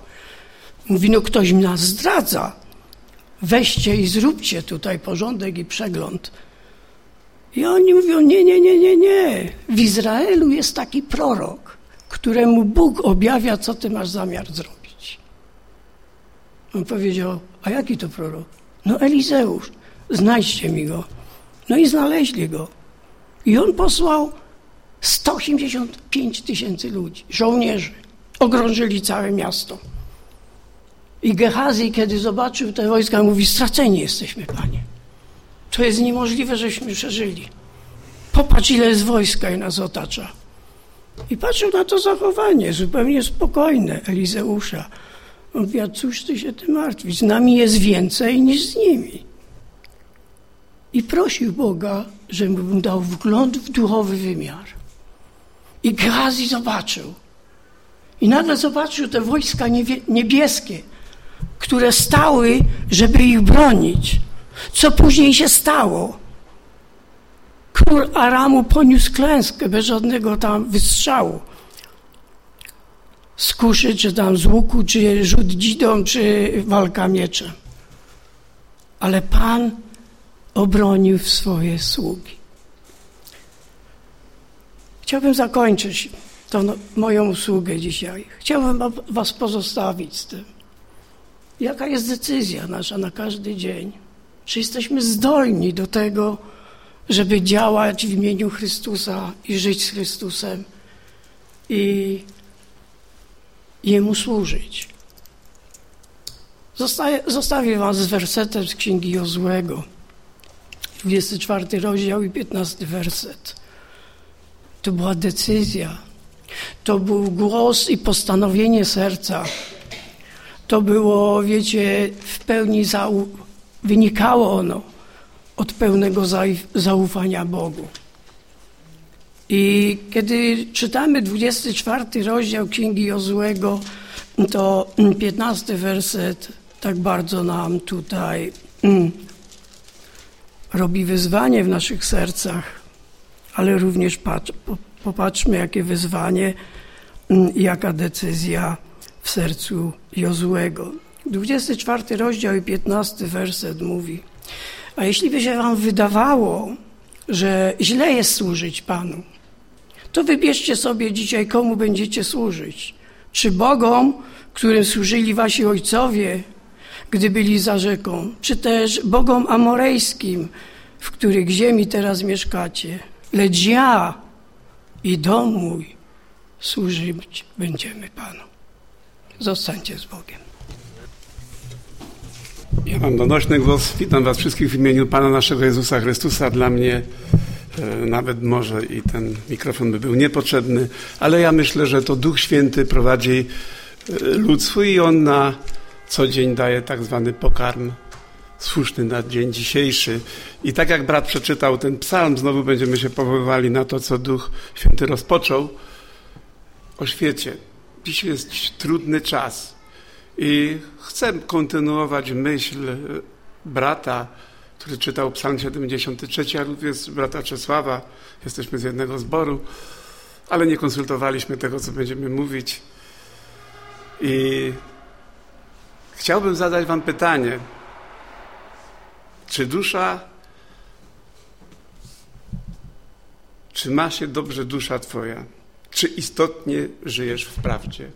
Speaker 1: Mówi, no ktoś nas zdradza. Weźcie i zróbcie tutaj porządek i przegląd. I oni mówią, nie, nie, nie, nie, nie. W Izraelu jest taki prorok, któremu Bóg objawia, co ty masz zamiar zrobić. On powiedział, a jaki to prorok? No Elizeusz, znajdźcie mi go. No i znaleźli go. I on posłał 185 tysięcy ludzi, żołnierzy. Ogrążyli całe miasto. I Gehazi, kiedy zobaczył te wojska, mówi, straceni jesteśmy, panie. To jest niemożliwe, żeśmy przeżyli. Popatrz, ile jest wojska i nas otacza. I patrzył na to zachowanie, zupełnie spokojne Elizeusza. On mówi, a cóż ty się tym martwisz? Z nami jest więcej niż z nimi. I prosił Boga, żeby mu dał wgląd w duchowy wymiar. I Gehazi zobaczył. I nagle zobaczył te wojska niebieskie, które stały, żeby ich bronić. Co później się stało? Król Aramu poniósł klęskę bez żadnego tam wystrzału. Z kuszy, czy tam z łuku, czy rzut dzidą, czy walka mieczem. Ale Pan obronił swoje sługi. Chciałbym zakończyć tą moją usługę dzisiaj. Chciałbym Was pozostawić z tym. Jaka jest decyzja nasza na każdy dzień? Czy jesteśmy zdolni do tego, żeby działać w imieniu Chrystusa i żyć z Chrystusem i Jemu służyć? Zostaje, zostawię Was z wersetem z Księgi Jozłego, 24 rozdział i 15 werset. To była decyzja, to był głos i postanowienie serca. To było, wiecie, w pełni zau wynikało ono od pełnego zaufania Bogu. I kiedy czytamy 24 rozdział Księgi Jozłego, to 15 werset tak bardzo nam tutaj mm, robi wyzwanie w naszych sercach ale również patrz, popatrzmy, jakie wyzwanie, mm, jaka decyzja w sercu Jozłego. 24 rozdział i 15 werset mówi, a jeśli by się wam wydawało, że źle jest służyć Panu, to wybierzcie sobie dzisiaj, komu będziecie służyć. Czy Bogom, którym służyli wasi ojcowie, gdy byli za rzeką, czy też Bogom amorejskim, w których ziemi teraz mieszkacie lecz ja i dom mój służyć będziemy Panu. Zostańcie z Bogiem.
Speaker 3: Ja mam donośny głos. Witam Was wszystkich w imieniu Pana naszego Jezusa Chrystusa. Dla mnie e, nawet może i ten mikrofon by był niepotrzebny, ale ja myślę, że to Duch Święty prowadzi e, lud swój i On na co dzień daje tak zwany pokarm słuszny na dzień dzisiejszy. I tak jak brat przeczytał ten psalm, znowu będziemy się powoływali na to, co Duch Święty rozpoczął o świecie. Dziś jest trudny czas i chcę kontynuować myśl brata, który czytał psalm 73, a również brata Czesława. Jesteśmy z jednego zboru, ale nie konsultowaliśmy tego, co będziemy mówić. I chciałbym zadać wam pytanie, czy dusza, czy ma się dobrze dusza Twoja? Czy istotnie żyjesz w prawdzie?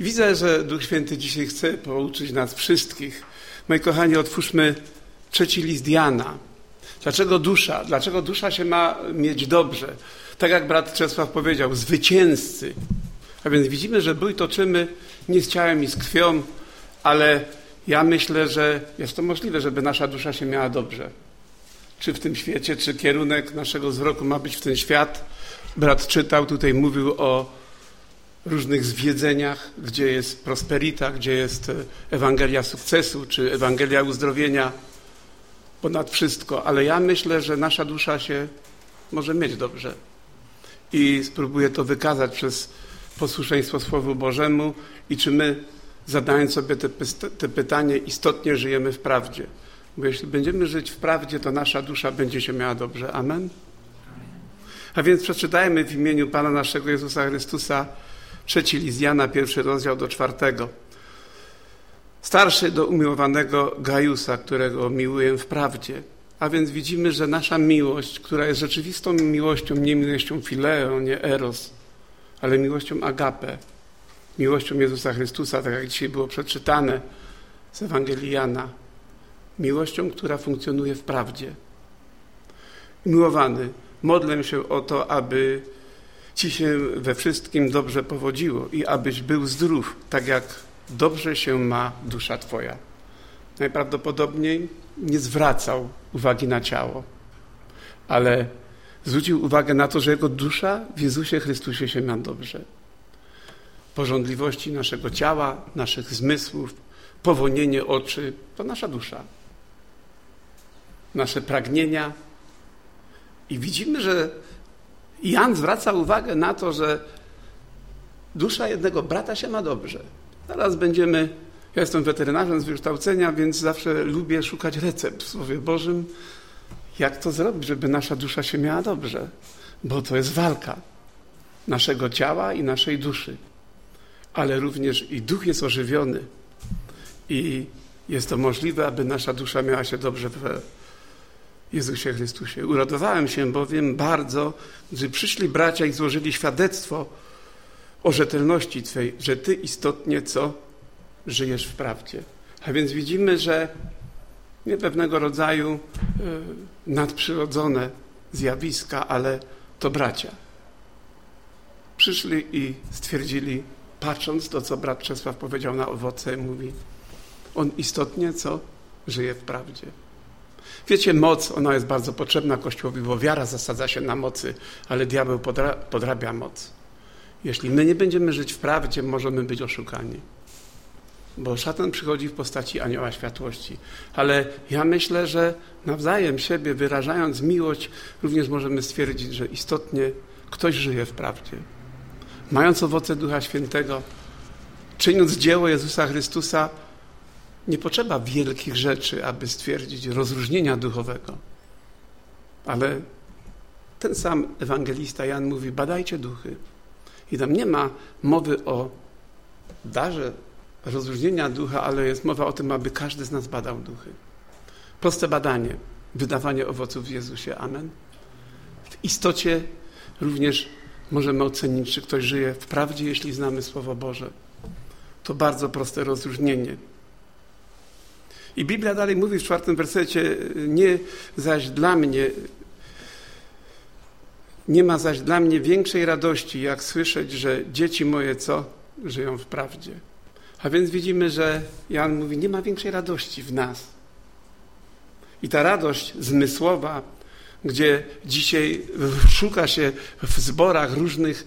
Speaker 3: I widzę, że Duch Święty dzisiaj chce pouczyć nas wszystkich Moi kochani, otwórzmy trzeci list Jana. Dlaczego dusza? Dlaczego dusza się ma mieć dobrze? Tak jak brat Czesław powiedział, zwycięzcy. A więc widzimy, że bój toczymy nie z ciałem i z krwią, ale ja myślę, że jest to możliwe, żeby nasza dusza się miała dobrze. Czy w tym świecie, czy kierunek naszego wzroku ma być w ten świat. Brat czytał, tutaj mówił o różnych zwiedzeniach, gdzie jest prosperita, gdzie jest Ewangelia sukcesu, czy Ewangelia uzdrowienia ponad wszystko. Ale ja myślę, że nasza dusza się może mieć dobrze. I spróbuję to wykazać przez posłuszeństwo Słowu Bożemu i czy my, zadając sobie te, te pytanie, istotnie żyjemy w prawdzie. Bo jeśli będziemy żyć w prawdzie, to nasza dusza będzie się miała dobrze. Amen? A więc przeczytajmy w imieniu Pana naszego Jezusa Chrystusa trzeci list Jana, pierwszy rozdział do czwartego. Starszy do umiłowanego Gajusa, którego miłuję w prawdzie. A więc widzimy, że nasza miłość, która jest rzeczywistą miłością, nie miłością fileo, nie eros, ale miłością agape, miłością Jezusa Chrystusa, tak jak dzisiaj było przeczytane z Ewangelii Jana, miłością, która funkcjonuje w prawdzie. Miłowany, modlę się o to, aby Ci się we wszystkim dobrze powodziło i abyś był zdrów, tak jak dobrze się ma dusza Twoja. Najprawdopodobniej nie zwracał uwagi na ciało, ale zwrócił uwagę na to, że jego dusza w Jezusie Chrystusie się ma dobrze. Porządliwości naszego ciała, naszych zmysłów, powonienie oczy to nasza dusza. Nasze pragnienia. I widzimy, że Jan zwraca uwagę na to, że dusza jednego brata się ma dobrze. Zaraz będziemy, ja jestem weterynarzem z wykształcenia, więc zawsze lubię szukać recept w Słowie Bożym, jak to zrobić, żeby nasza dusza się miała dobrze. Bo to jest walka naszego ciała i naszej duszy. Ale również i duch jest ożywiony. I jest to możliwe, aby nasza dusza miała się dobrze w Jezusie Chrystusie. Uradowałem się bowiem bardzo, gdy przyszli bracia i złożyli świadectwo o rzetelności Twej, że Ty istotnie co? Żyjesz w prawdzie. A więc widzimy, że nie pewnego rodzaju y, nadprzyrodzone zjawiska, ale to bracia. Przyszli i stwierdzili, patrząc to, co brat Czesław powiedział na owoce, mówi, on istotnie co? Żyje w prawdzie. Wiecie, moc, ona jest bardzo potrzebna Kościołowi, bo wiara zasadza się na mocy, ale diabeł podra podrabia moc. Jeśli my nie będziemy żyć w prawdzie, możemy być oszukani. Bo szatan przychodzi w postaci anioła światłości. Ale ja myślę, że nawzajem siebie wyrażając miłość, również możemy stwierdzić, że istotnie ktoś żyje w prawdzie. Mając owoce Ducha Świętego, czyniąc dzieło Jezusa Chrystusa, nie potrzeba wielkich rzeczy, aby stwierdzić rozróżnienia duchowego. Ale ten sam ewangelista Jan mówi: badajcie duchy. I tam nie ma mowy o darze rozróżnienia ducha, ale jest mowa o tym, aby każdy z nas badał duchy. Proste badanie, wydawanie owoców w Jezusie. Amen. W istocie również możemy ocenić, czy ktoś żyje w prawdzie, jeśli znamy Słowo Boże. To bardzo proste rozróżnienie. I Biblia dalej mówi w czwartym wersecie, nie zaś dla mnie, nie ma zaś dla mnie większej radości, jak słyszeć, że dzieci moje co? Żyją w prawdzie. A więc widzimy, że Jan mówi, nie ma większej radości w nas. I ta radość zmysłowa, gdzie dzisiaj szuka się w zborach różnych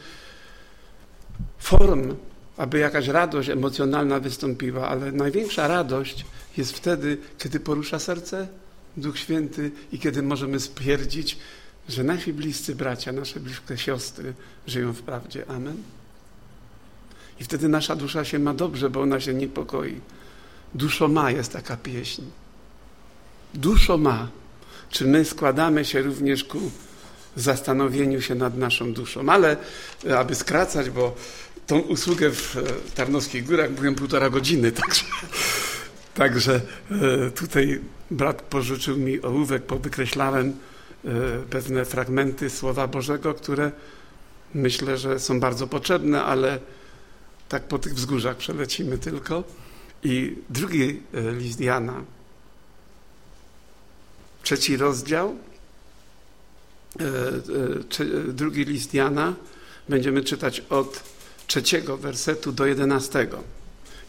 Speaker 3: form, aby jakaś radość emocjonalna wystąpiła, ale największa radość jest wtedy, kiedy porusza serce Duch Święty i kiedy możemy stwierdzić, że nasi bliscy bracia, nasze bliskie siostry żyją w prawdzie. Amen. I wtedy nasza dusza się ma dobrze, bo ona się niepokoi. Duszo ma jest taka pieśń. Duszo ma. Czy my składamy się również ku zastanowieniu się nad naszą duszą? Ale aby skracać, bo tą usługę w Tarnowskich Górach byłem półtora godziny, także Także e, tutaj brat pożyczył mi ołówek, powykreślałem e, pewne fragmenty Słowa Bożego, które myślę, że są bardzo potrzebne, ale tak po tych wzgórzach przelecimy tylko. I drugi e, list Jana, trzeci rozdział, e, e, drugi list Jana, będziemy czytać od trzeciego wersetu do jedenastego.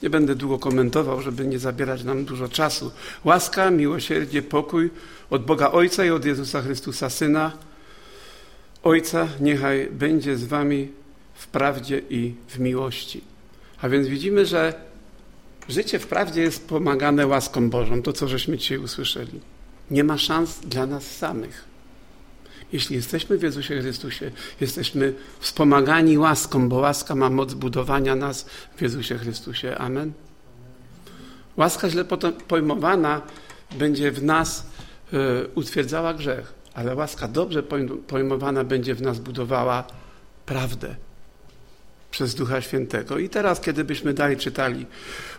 Speaker 3: Nie będę długo komentował, żeby nie zabierać nam dużo czasu. Łaska, miłosierdzie, pokój od Boga Ojca i od Jezusa Chrystusa Syna, Ojca, niechaj będzie z wami w prawdzie i w miłości. A więc widzimy, że życie w prawdzie jest pomagane łaską Bożą, to co żeśmy dzisiaj usłyszeli. Nie ma szans dla nas samych. Jeśli jesteśmy w Jezusie Chrystusie, jesteśmy wspomagani łaską, bo łaska ma moc budowania nas w Jezusie Chrystusie. Amen. Łaska źle pojmowana będzie w nas y, utwierdzała grzech, ale łaska dobrze pojmowana będzie w nas budowała prawdę przez Ducha Świętego. I teraz, kiedy byśmy dalej czytali,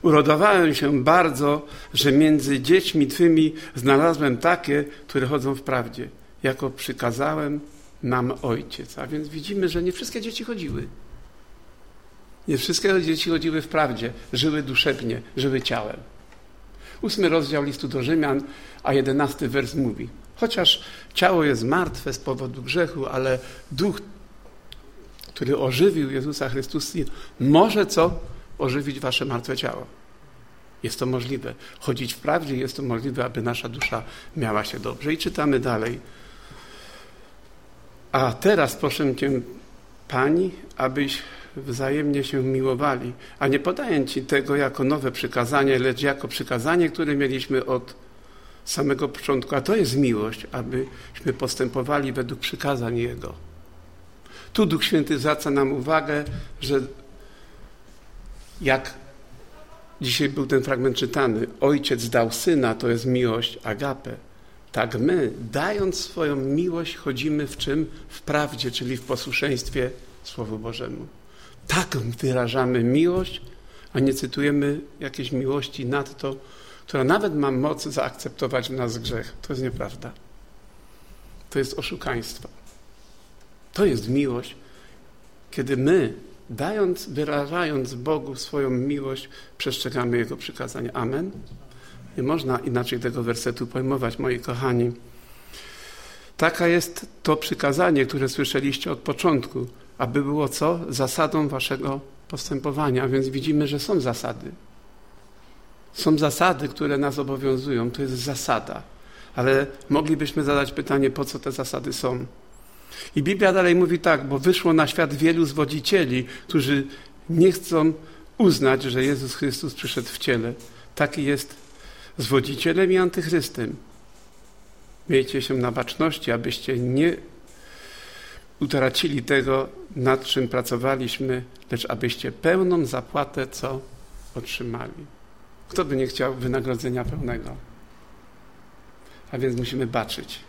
Speaker 3: urodowałem się bardzo, że między dziećmi Twymi znalazłem takie, które chodzą w prawdzie jako przykazałem nam Ojciec. A więc widzimy, że nie wszystkie dzieci chodziły. Nie wszystkie dzieci chodziły w prawdzie, żyły duszewnie, żyły ciałem. Ósmy rozdział listu do Rzymian, a jedenasty wers mówi, chociaż ciało jest martwe z powodu grzechu, ale duch, który ożywił Jezusa Chrystusa, może co? Ożywić wasze martwe ciało. Jest to możliwe. Chodzić w prawdzie jest to możliwe, aby nasza dusza miała się dobrze. I czytamy dalej. A teraz proszę Cię, Pani, abyś wzajemnie się miłowali, a nie podaję Ci tego jako nowe przykazanie, lecz jako przykazanie, które mieliśmy od samego początku, a to jest miłość, abyśmy postępowali według przykazań Jego. Tu Duch Święty zwraca nam uwagę, że jak dzisiaj był ten fragment czytany, ojciec dał syna, to jest miłość agape, tak my, dając swoją miłość, chodzimy w czym? W prawdzie, czyli w posłuszeństwie Słowu Bożemu. Tak wyrażamy miłość, a nie cytujemy jakiejś miłości nadto, która nawet ma moc zaakceptować w nas grzech. To jest nieprawda. To jest oszukaństwo. To jest miłość, kiedy my, dając, wyrażając Bogu swoją miłość, przestrzegamy Jego przykazania. Amen. Nie można inaczej tego wersetu pojmować, moi kochani. Taka jest to przykazanie, które słyszeliście od początku, aby było co? Zasadą waszego postępowania. A więc widzimy, że są zasady. Są zasady, które nas obowiązują. To jest zasada. Ale moglibyśmy zadać pytanie, po co te zasady są. I Biblia dalej mówi tak, bo wyszło na świat wielu zwodzicieli, którzy nie chcą uznać, że Jezus Chrystus przyszedł w ciele. Taki jest zwodzicielem i antychrystem. Miejcie się na baczności, abyście nie utracili tego, nad czym pracowaliśmy, lecz abyście pełną zapłatę co otrzymali. Kto by nie chciał wynagrodzenia pełnego? A więc musimy baczyć,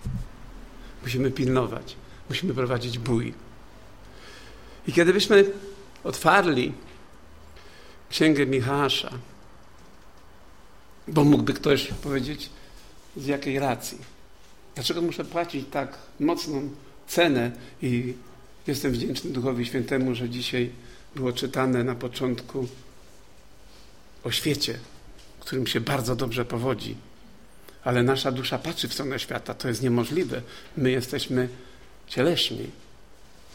Speaker 3: musimy pilnować, musimy prowadzić bój. I kiedy byśmy otwarli Księgę Michała, bo mógłby ktoś powiedzieć, z jakiej racji. Dlaczego muszę płacić tak mocną cenę i jestem wdzięczny Duchowi Świętemu, że dzisiaj było czytane na początku o świecie, którym się bardzo dobrze powodzi. Ale nasza dusza patrzy w stronę świata. To jest niemożliwe. My jesteśmy cieleśni.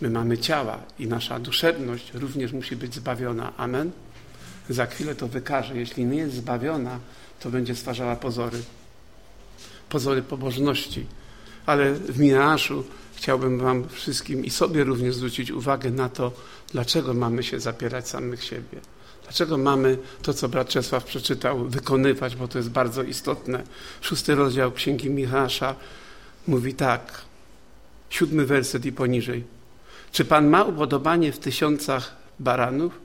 Speaker 3: My mamy ciała i nasza duszewność również musi być zbawiona. Amen. Za chwilę to wykaże. Jeśli nie jest zbawiona, to będzie stwarzała pozory. Pozory pobożności. Ale w Mineaszu chciałbym Wam wszystkim i sobie również zwrócić uwagę na to, dlaczego mamy się zapierać samych siebie. Dlaczego mamy to, co brat Czesław przeczytał, wykonywać, bo to jest bardzo istotne. Szósty rozdział Księgi Michała mówi tak, siódmy werset i poniżej. Czy Pan ma upodobanie w tysiącach baranów,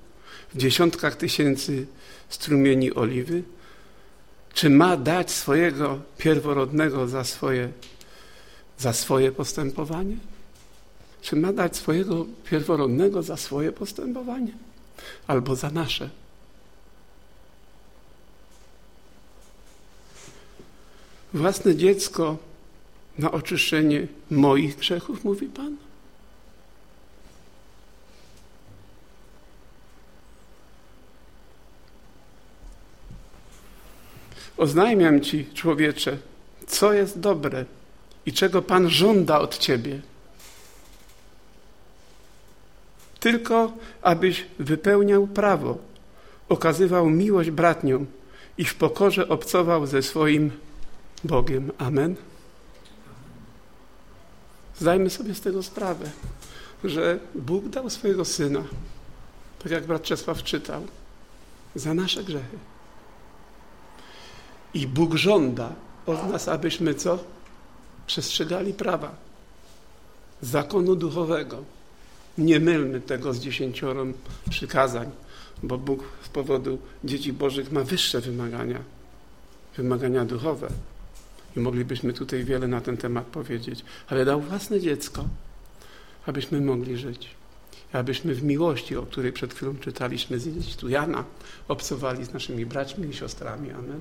Speaker 3: w dziesiątkach tysięcy strumieni oliwy? Czy ma dać swojego pierworodnego za swoje, za swoje postępowanie? Czy ma dać swojego pierworodnego za swoje postępowanie? Albo za nasze? Własne dziecko na oczyszczenie moich grzechów, mówi Pan? Oznajmiam Ci, człowiecze, co jest dobre i czego Pan żąda od Ciebie. Tylko, abyś wypełniał prawo, okazywał miłość bratnią i w pokorze obcował ze swoim Bogiem. Amen. Zdajmy sobie z tego sprawę, że Bóg dał swojego Syna, tak jak brat Czesław czytał, za nasze grzechy. I Bóg żąda od nas, abyśmy co? Przestrzegali prawa, zakonu duchowego. Nie mylmy tego z dziesięciorą przykazań, bo Bóg z powodu dzieci Bożych ma wyższe wymagania, wymagania duchowe. I moglibyśmy tutaj wiele na ten temat powiedzieć, ale dał własne dziecko, abyśmy mogli żyć. Abyśmy w miłości, o której przed chwilą czytaliśmy z listu Jana, obcowali z naszymi braćmi i siostrami. Amen.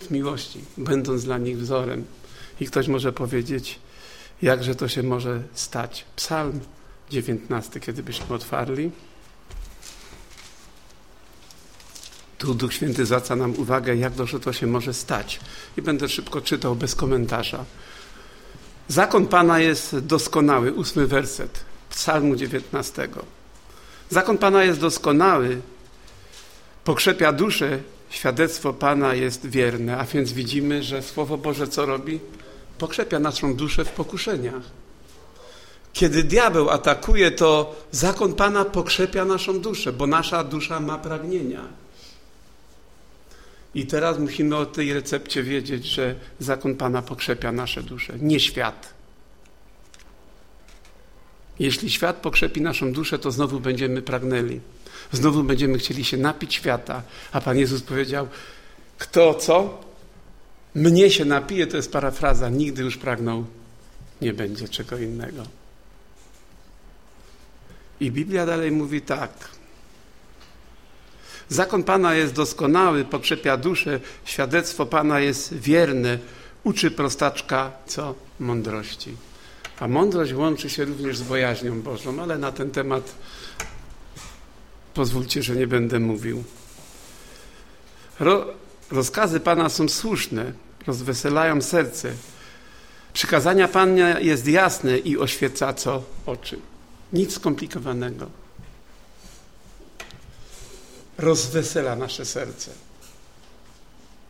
Speaker 3: W miłości, będąc dla nich wzorem. I ktoś może powiedzieć, jakże to się może stać. Psalm 19, kiedy byśmy otwarli. Tu Duch Święty zwraca nam uwagę, jak dobrze to się może stać. I będę szybko czytał bez komentarza. Zakon Pana jest doskonały, ósmy werset Psalmu 19. Zakon Pana jest doskonały, pokrzepia duszę, świadectwo Pana jest wierne, a więc widzimy, że Słowo Boże co robi? Pokrzepia naszą duszę w pokuszeniach. Kiedy diabeł atakuje, to zakon Pana pokrzepia naszą duszę, bo nasza dusza ma pragnienia. I teraz musimy o tej recepcie wiedzieć, że zakon Pana pokrzepia nasze dusze, nie świat. Jeśli świat pokrzepi naszą duszę, to znowu będziemy pragnęli. Znowu będziemy chcieli się napić świata. A Pan Jezus powiedział, kto co? Mnie się napije, to jest parafraza, nigdy już pragnął nie będzie czego innego. I Biblia dalej mówi tak. Zakon Pana jest doskonały, pokrzepia duszę, świadectwo Pana jest wierne, uczy prostaczka co? Mądrości. A mądrość łączy się również z bojaźnią Bożą, ale na ten temat pozwólcie, że nie będę mówił. Ro, rozkazy Pana są słuszne, rozweselają serce. Przykazania Pana jest jasne i oświeca co oczy. Nic skomplikowanego rozwesela nasze serce.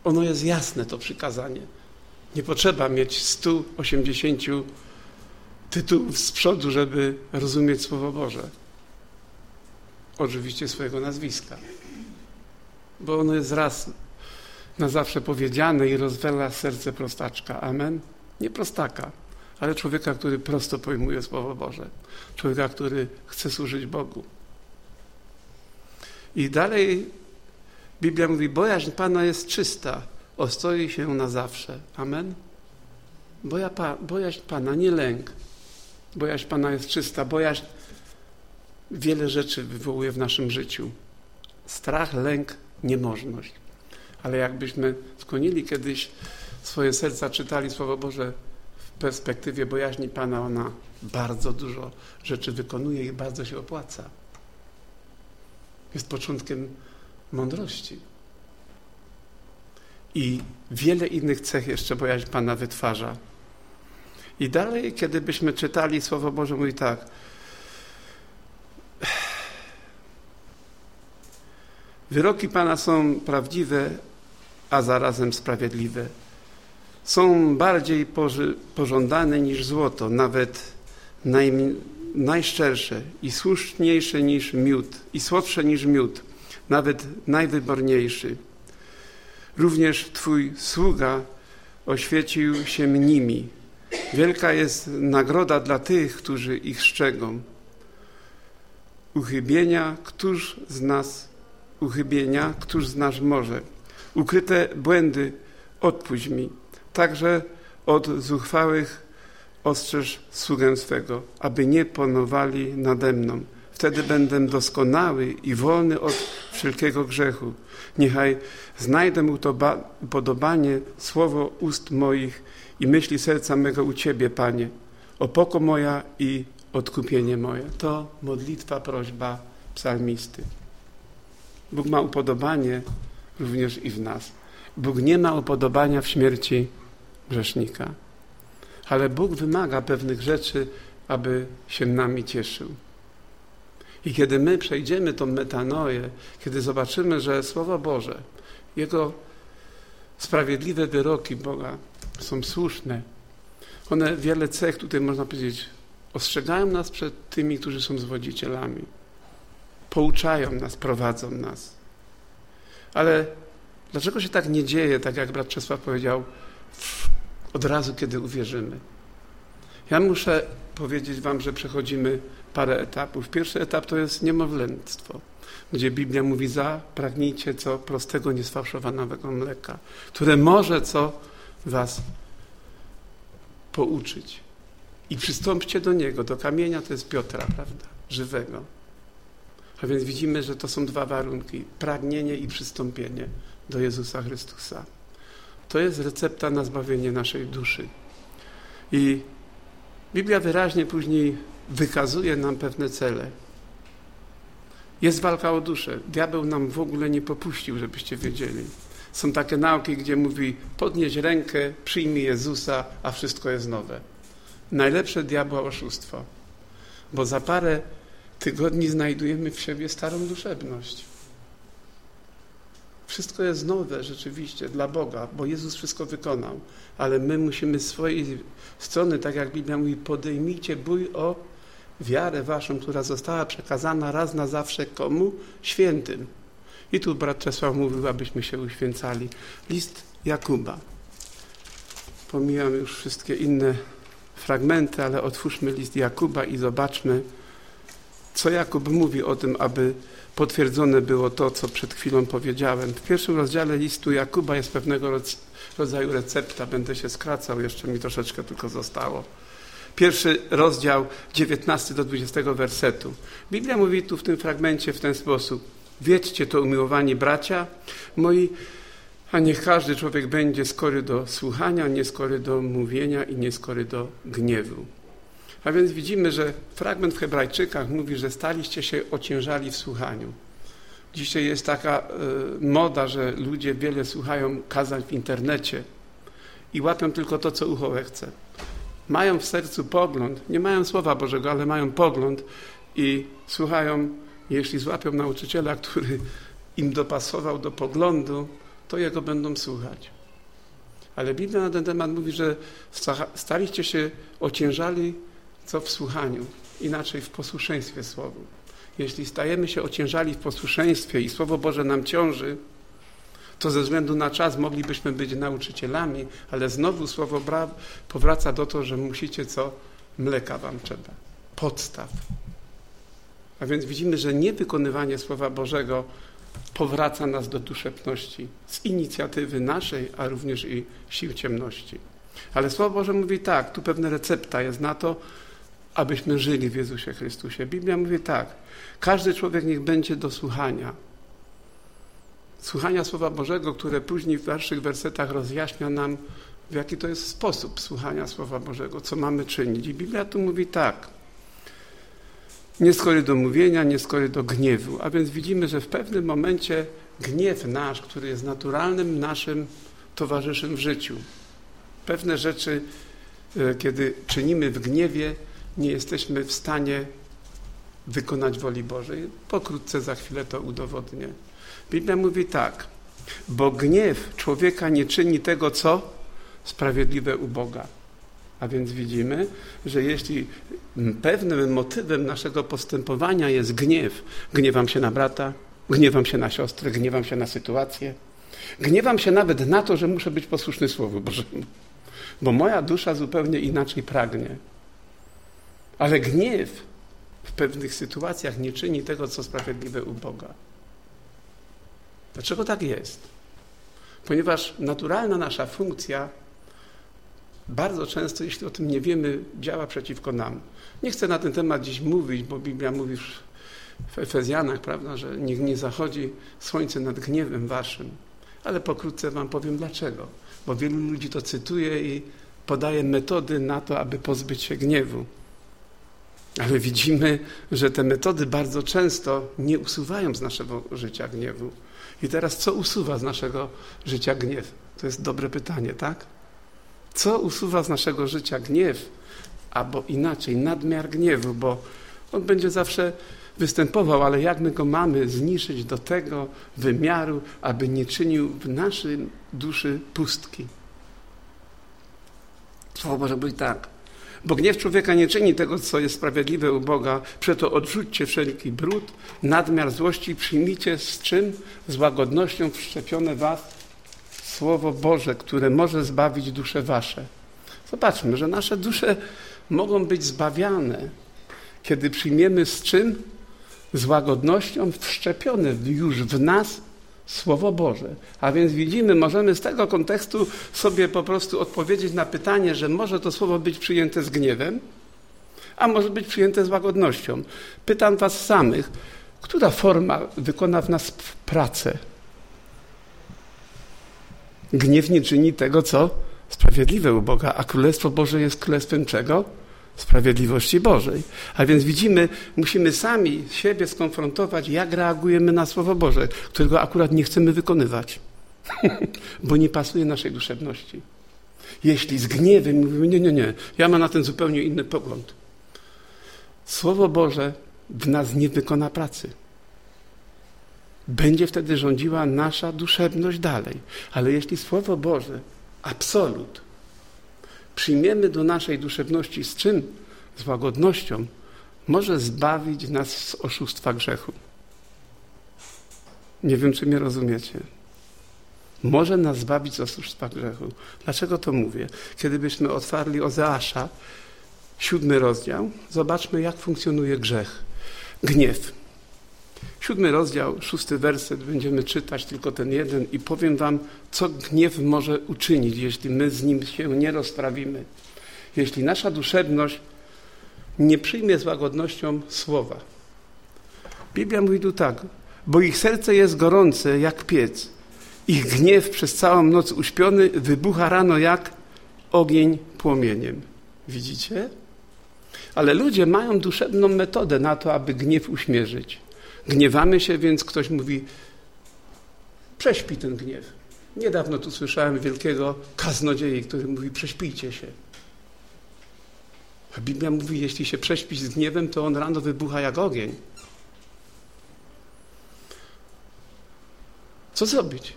Speaker 3: Ono jest jasne, to przykazanie. Nie potrzeba mieć 180 tytułów z przodu, żeby rozumieć Słowo Boże. Oczywiście swojego nazwiska. Bo ono jest raz na zawsze powiedziane i rozwela serce prostaczka. Amen? Nie prostaka, ale człowieka, który prosto pojmuje Słowo Boże. Człowieka, który chce służyć Bogu. I dalej Biblia mówi, bojaźń Pana jest czysta, ostoi się na zawsze. Amen? Boja bojaźń Pana, nie lęk. Bojaźń Pana jest czysta, bojaźń wiele rzeczy wywołuje w naszym życiu. Strach, lęk, niemożność. Ale jakbyśmy skłonili kiedyś swoje serca, czytali Słowo Boże w perspektywie bojaźni Pana, ona bardzo dużo rzeczy wykonuje i bardzo się opłaca jest początkiem mądrości. I wiele innych cech jeszcze bojaźń Pana wytwarza. I dalej, kiedy byśmy czytali Słowo Boże, mówi tak. Wyroki Pana są prawdziwe, a zarazem sprawiedliwe. Są bardziej pożądane niż złoto, nawet najmniej najszczersze i słuszniejsze niż miód, i słodsze niż miód, nawet najwyborniejszy. Również Twój sługa oświecił się nimi. Wielka jest nagroda dla tych, którzy ich szczegą. Uchybienia, któż z nas, uchybienia, któż z nas może? Ukryte błędy odpuść mi, także od zuchwałych ostrzeż sługę swego, aby nie panowali nade mną. Wtedy będę doskonały i wolny od wszelkiego grzechu. Niechaj znajdę upodobanie słowo ust moich i myśli serca mego u Ciebie, Panie. Opoko moja i odkupienie moje. To modlitwa, prośba psalmisty. Bóg ma upodobanie również i w nas. Bóg nie ma upodobania w śmierci grzesznika. Ale Bóg wymaga pewnych rzeczy, aby się nami cieszył. I kiedy my przejdziemy tą metanoję, kiedy zobaczymy, że Słowo Boże, Jego sprawiedliwe wyroki Boga są słuszne, one wiele cech tutaj można powiedzieć ostrzegają nas przed tymi, którzy są zwodzicielami. Pouczają nas, prowadzą nas. Ale dlaczego się tak nie dzieje, tak jak brat Czesław powiedział, od razu, kiedy uwierzymy? Ja muszę powiedzieć wam, że przechodzimy parę etapów. Pierwszy etap to jest niemowlęctwo, gdzie Biblia mówi za, pragnijcie co prostego, niesfałszowanego mleka, które może co was pouczyć. I przystąpcie do niego, do kamienia, to jest Piotra, prawda, żywego. A więc widzimy, że to są dwa warunki, pragnienie i przystąpienie do Jezusa Chrystusa. To jest recepta na zbawienie naszej duszy. I Biblia wyraźnie później wykazuje nam pewne cele. Jest walka o duszę. Diabeł nam w ogóle nie popuścił, żebyście wiedzieli. Są takie nauki, gdzie mówi podnieś rękę, przyjmij Jezusa, a wszystko jest nowe. Najlepsze diabła oszustwo. Bo za parę tygodni znajdujemy w siebie starą duszebność. Wszystko jest nowe rzeczywiście dla Boga, bo Jezus wszystko wykonał, ale my musimy z swojej strony, tak jak Biblia mówi, podejmijcie bój o wiarę waszą, która została przekazana raz na zawsze komu? Świętym. I tu brat Czesław mówił, abyśmy się uświęcali. List Jakuba. Pomijam już wszystkie inne fragmenty, ale otwórzmy list Jakuba i zobaczmy, co Jakub mówi o tym, aby potwierdzone było to, co przed chwilą powiedziałem. W pierwszym rozdziale listu Jakuba jest pewnego rodzaju recepta. Będę się skracał, jeszcze mi troszeczkę tylko zostało. Pierwszy rozdział, 19 do 20 wersetu. Biblia mówi tu w tym fragmencie w ten sposób. Wiedzcie to, umiłowani bracia moi, a niech każdy człowiek będzie skory do słuchania, nieskory do mówienia i nieskory do gniewu. A więc widzimy, że fragment w Hebrajczykach mówi, że staliście się ociężali w słuchaniu. Dzisiaj jest taka y, moda, że ludzie wiele słuchają kazań w internecie i łapią tylko to, co ucho chce. Mają w sercu pogląd, nie mają Słowa Bożego, ale mają pogląd i słuchają, jeśli złapią nauczyciela, który im dopasował do poglądu, to jego będą słuchać. Ale Biblia na ten temat mówi, że staliście się ociężali co w słuchaniu, inaczej w posłuszeństwie Słowu. Jeśli stajemy się ociężali w posłuszeństwie i Słowo Boże nam ciąży, to ze względu na czas moglibyśmy być nauczycielami, ale znowu Słowo powraca do to, że musicie co? Mleka wam trzeba. Podstaw. A więc widzimy, że niewykonywanie Słowa Bożego powraca nas do duszepności z inicjatywy naszej, a również i sił ciemności. Ale Słowo Boże mówi tak, tu pewna recepta jest na to, abyśmy żyli w Jezusie Chrystusie. Biblia mówi tak, każdy człowiek niech będzie do słuchania. Słuchania Słowa Bożego, które później w dalszych wersetach rozjaśnia nam, w jaki to jest sposób słuchania Słowa Bożego, co mamy czynić. I Biblia tu mówi tak, nie skory do mówienia, nie skory do gniewu. A więc widzimy, że w pewnym momencie gniew nasz, który jest naturalnym naszym towarzyszem w życiu. Pewne rzeczy, e, kiedy czynimy w gniewie, nie jesteśmy w stanie wykonać woli Bożej. Pokrótce za chwilę to udowodnię. Biblia mówi tak, bo gniew człowieka nie czyni tego, co sprawiedliwe u Boga. A więc widzimy, że jeśli pewnym motywem naszego postępowania jest gniew, gniewam się na brata, gniewam się na siostrę, gniewam się na sytuację, gniewam się nawet na to, że muszę być posłuszny Słowu Bożemu, bo moja dusza zupełnie inaczej pragnie. Ale gniew w pewnych sytuacjach nie czyni tego, co sprawiedliwe u Boga. Dlaczego tak jest? Ponieważ naturalna nasza funkcja bardzo często, jeśli o tym nie wiemy, działa przeciwko nam. Nie chcę na ten temat dziś mówić, bo Biblia mówi w Efezjanach, prawda, że niech nie zachodzi słońce nad gniewem waszym. Ale pokrótce wam powiem dlaczego. Bo wielu ludzi to cytuje i podaje metody na to, aby pozbyć się gniewu. Ale widzimy, że te metody bardzo często nie usuwają z naszego życia gniewu. I teraz co usuwa z naszego życia gniew? To jest dobre pytanie, tak? Co usuwa z naszego życia gniew? Albo inaczej, nadmiar gniewu, bo on będzie zawsze występował, ale jak my go mamy zniszczyć do tego wymiaru, aby nie czynił w naszej duszy pustki? Słowo może być tak. Bo gniew człowieka nie czyni tego, co jest sprawiedliwe u Boga. Przeto odrzućcie wszelki brud, nadmiar złości i przyjmijcie z czym? Z łagodnością wszczepione was Słowo Boże, które może zbawić dusze wasze. Zobaczmy, że nasze dusze mogą być zbawiane, kiedy przyjmiemy z czym? Z łagodnością wszczepione już w nas Słowo Boże. A więc widzimy, możemy z tego kontekstu sobie po prostu odpowiedzieć na pytanie, że może to słowo być przyjęte z gniewem, a może być przyjęte z łagodnością. Pytam Was samych, która forma wykona w nas pracę? Gniew nie czyni tego, co sprawiedliwe u Boga, a Królestwo Boże jest królestwem czego? Sprawiedliwości Bożej. A więc widzimy, musimy sami siebie skonfrontować, jak reagujemy na Słowo Boże, którego akurat nie chcemy wykonywać, bo nie pasuje naszej duszewności. Jeśli z gniewem mówimy, nie, nie, nie, ja mam na ten zupełnie inny pogląd. Słowo Boże w nas nie wykona pracy. Będzie wtedy rządziła nasza duszewność dalej. Ale jeśli Słowo Boże, absolut, przyjmiemy do naszej duszewności z czym? Z łagodnością, może zbawić nas z oszustwa grzechu. Nie wiem, czy mnie rozumiecie. Może nas zbawić z oszustwa grzechu. Dlaczego to mówię? Kiedy byśmy otwarli Ozeasza, siódmy rozdział, zobaczmy, jak funkcjonuje grzech. Gniew. Siódmy rozdział, szósty werset, będziemy czytać tylko ten jeden i powiem wam, co gniew może uczynić, jeśli my z nim się nie rozprawimy. Jeśli nasza duszebność nie przyjmie z łagodnością słowa. Biblia mówi tu tak, bo ich serce jest gorące jak piec. Ich gniew przez całą noc uśpiony wybucha rano jak ogień płomieniem. Widzicie? Ale ludzie mają duszebną metodę na to, aby gniew uśmierzyć. Gniewamy się, więc ktoś mówi, prześpi ten gniew. Niedawno tu słyszałem wielkiego kaznodziei, który mówi, prześpijcie się. A Biblia mówi, jeśli się prześpić z gniewem, to on rano wybucha jak ogień. Co zrobić?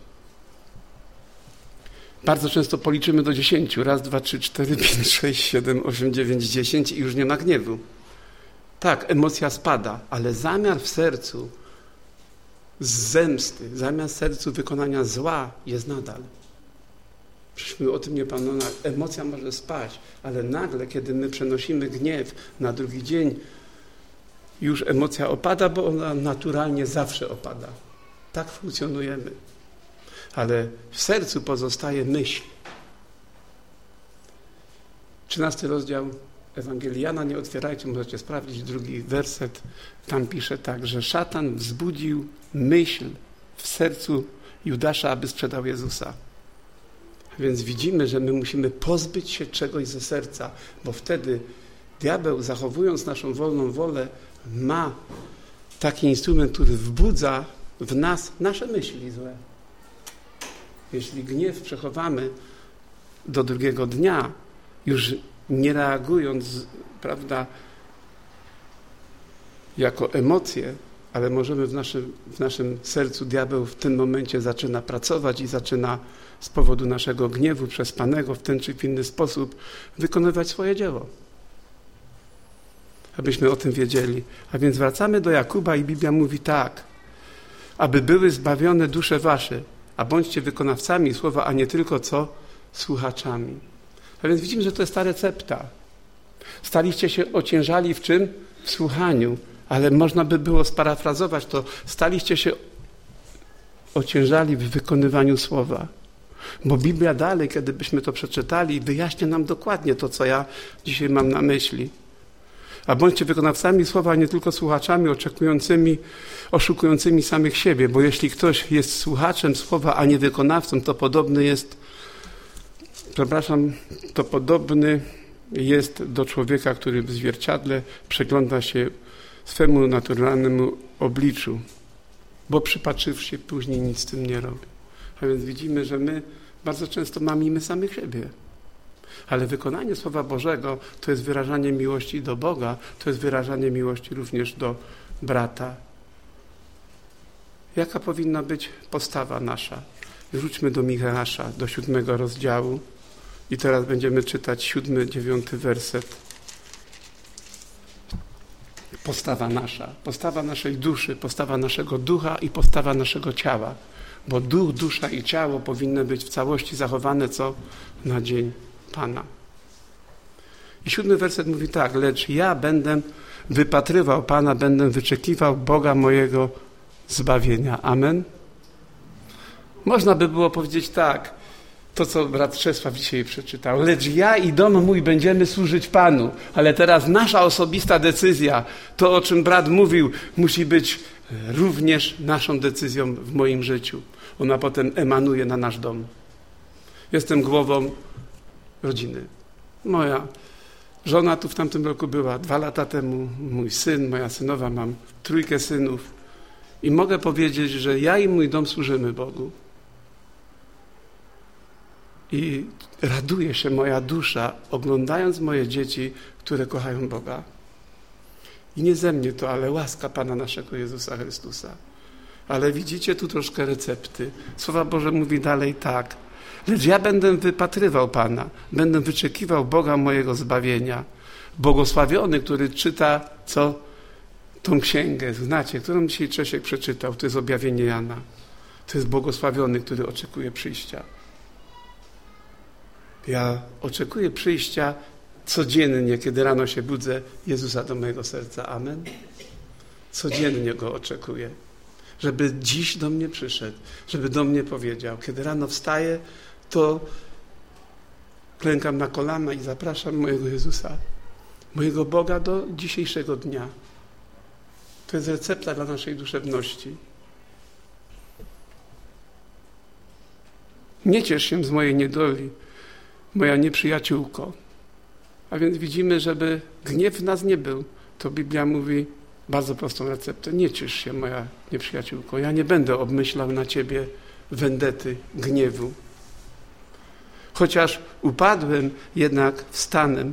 Speaker 3: Bardzo często policzymy do dziesięciu. Raz, dwa, trzy, cztery, pięć, sześć, siedem, osiem, dziewięć, dziesięć i już nie ma gniewu. Tak, emocja spada, ale zamiar w sercu z zemsty, zamiast w sercu wykonania zła jest nadal. Przecież o tym nie pamiętamy. Emocja może spaść, ale nagle, kiedy my przenosimy gniew na drugi dzień, już emocja opada, bo ona naturalnie zawsze opada. Tak funkcjonujemy. Ale w sercu pozostaje myśl. 13 rozdział Ewangeliana nie otwierajcie, możecie sprawdzić drugi werset. Tam pisze tak, że szatan wzbudził myśl w sercu Judasza, aby sprzedał Jezusa. Więc widzimy, że my musimy pozbyć się czegoś ze serca, bo wtedy diabeł, zachowując naszą wolną wolę, ma taki instrument, który wbudza w nas nasze myśli złe. Jeśli gniew przechowamy do drugiego dnia, już nie reagując, prawda, jako emocje, ale możemy w naszym, w naszym sercu diabeł w tym momencie zaczyna pracować i zaczyna z powodu naszego gniewu przez Panego w ten czy w inny sposób wykonywać swoje dzieło. Abyśmy o tym wiedzieli. A więc wracamy do Jakuba i Biblia mówi tak. Aby były zbawione dusze wasze, a bądźcie wykonawcami słowa, a nie tylko co? Słuchaczami. A więc widzimy, że to jest ta recepta. Staliście się ociężali w czym? W słuchaniu. Ale można by było sparafrazować to. Staliście się ociężali w wykonywaniu słowa. Bo Biblia dalej, kiedy byśmy to przeczytali, wyjaśnia nam dokładnie to, co ja dzisiaj mam na myśli. A bądźcie wykonawcami słowa, a nie tylko słuchaczami oczekującymi, oszukującymi samych siebie, bo jeśli ktoś jest słuchaczem słowa, a nie wykonawcą, to podobny jest przepraszam, to podobny jest do człowieka, który w zwierciadle przegląda się swemu naturalnemu obliczu. bo przypatrzywszy się później nic z tym nie robi. A więc widzimy, że my bardzo często mamimy samych siebie. Ale wykonanie Słowa Bożego to jest wyrażanie miłości do Boga, to jest wyrażanie miłości również do brata. Jaka powinna być postawa nasza? Wróćmy do Michała, do siódmego rozdziału i teraz będziemy czytać siódmy, dziewiąty werset. Postawa nasza, postawa naszej duszy, postawa naszego ducha i postawa naszego ciała. Bo duch, dusza i ciało powinny być w całości zachowane co na dzień Pana. I siódmy werset mówi tak, lecz ja będę wypatrywał Pana, będę wyczekiwał Boga mojego zbawienia. Amen. Można by było powiedzieć tak, to co brat Czesław dzisiaj przeczytał. Lecz ja i dom mój będziemy służyć Panu. Ale teraz nasza osobista decyzja, to o czym brat mówił, musi być również naszą decyzją w moim życiu. Ona potem emanuje na nasz dom. Jestem głową rodziny. Moja żona tu w tamtym roku była dwa lata temu, mój syn, moja synowa, mam trójkę synów. I mogę powiedzieć, że ja i mój dom służymy Bogu. I raduje się moja dusza, oglądając moje dzieci, które kochają Boga. I nie ze mnie to, ale łaska Pana naszego Jezusa Chrystusa. Ale widzicie tu troszkę recepty. Słowa Boże mówi dalej tak. Lecz ja będę wypatrywał Pana, będę wyczekiwał Boga mojego zbawienia. Błogosławiony, który czyta co? Tą księgę, znacie, którą dzisiaj Czesiek przeczytał, to jest objawienie Jana. To jest błogosławiony, który oczekuje przyjścia. Ja oczekuję przyjścia codziennie, kiedy rano się budzę, Jezusa do mojego serca. Amen. Codziennie Go oczekuję. Żeby dziś do mnie przyszedł, żeby do mnie powiedział. Kiedy rano wstaję, to klękam na kolana i zapraszam mojego Jezusa, mojego Boga do dzisiejszego dnia. To jest recepta dla naszej duszewności. Nie ciesz się z mojej niedoli, moja nieprzyjaciółko. A więc widzimy, żeby gniew w nas nie był, to Biblia mówi bardzo prostą receptę. Nie ciesz się, moja nieprzyjaciółko. Ja nie będę obmyślał na ciebie wendety, gniewu. Chociaż upadłem, jednak wstanem.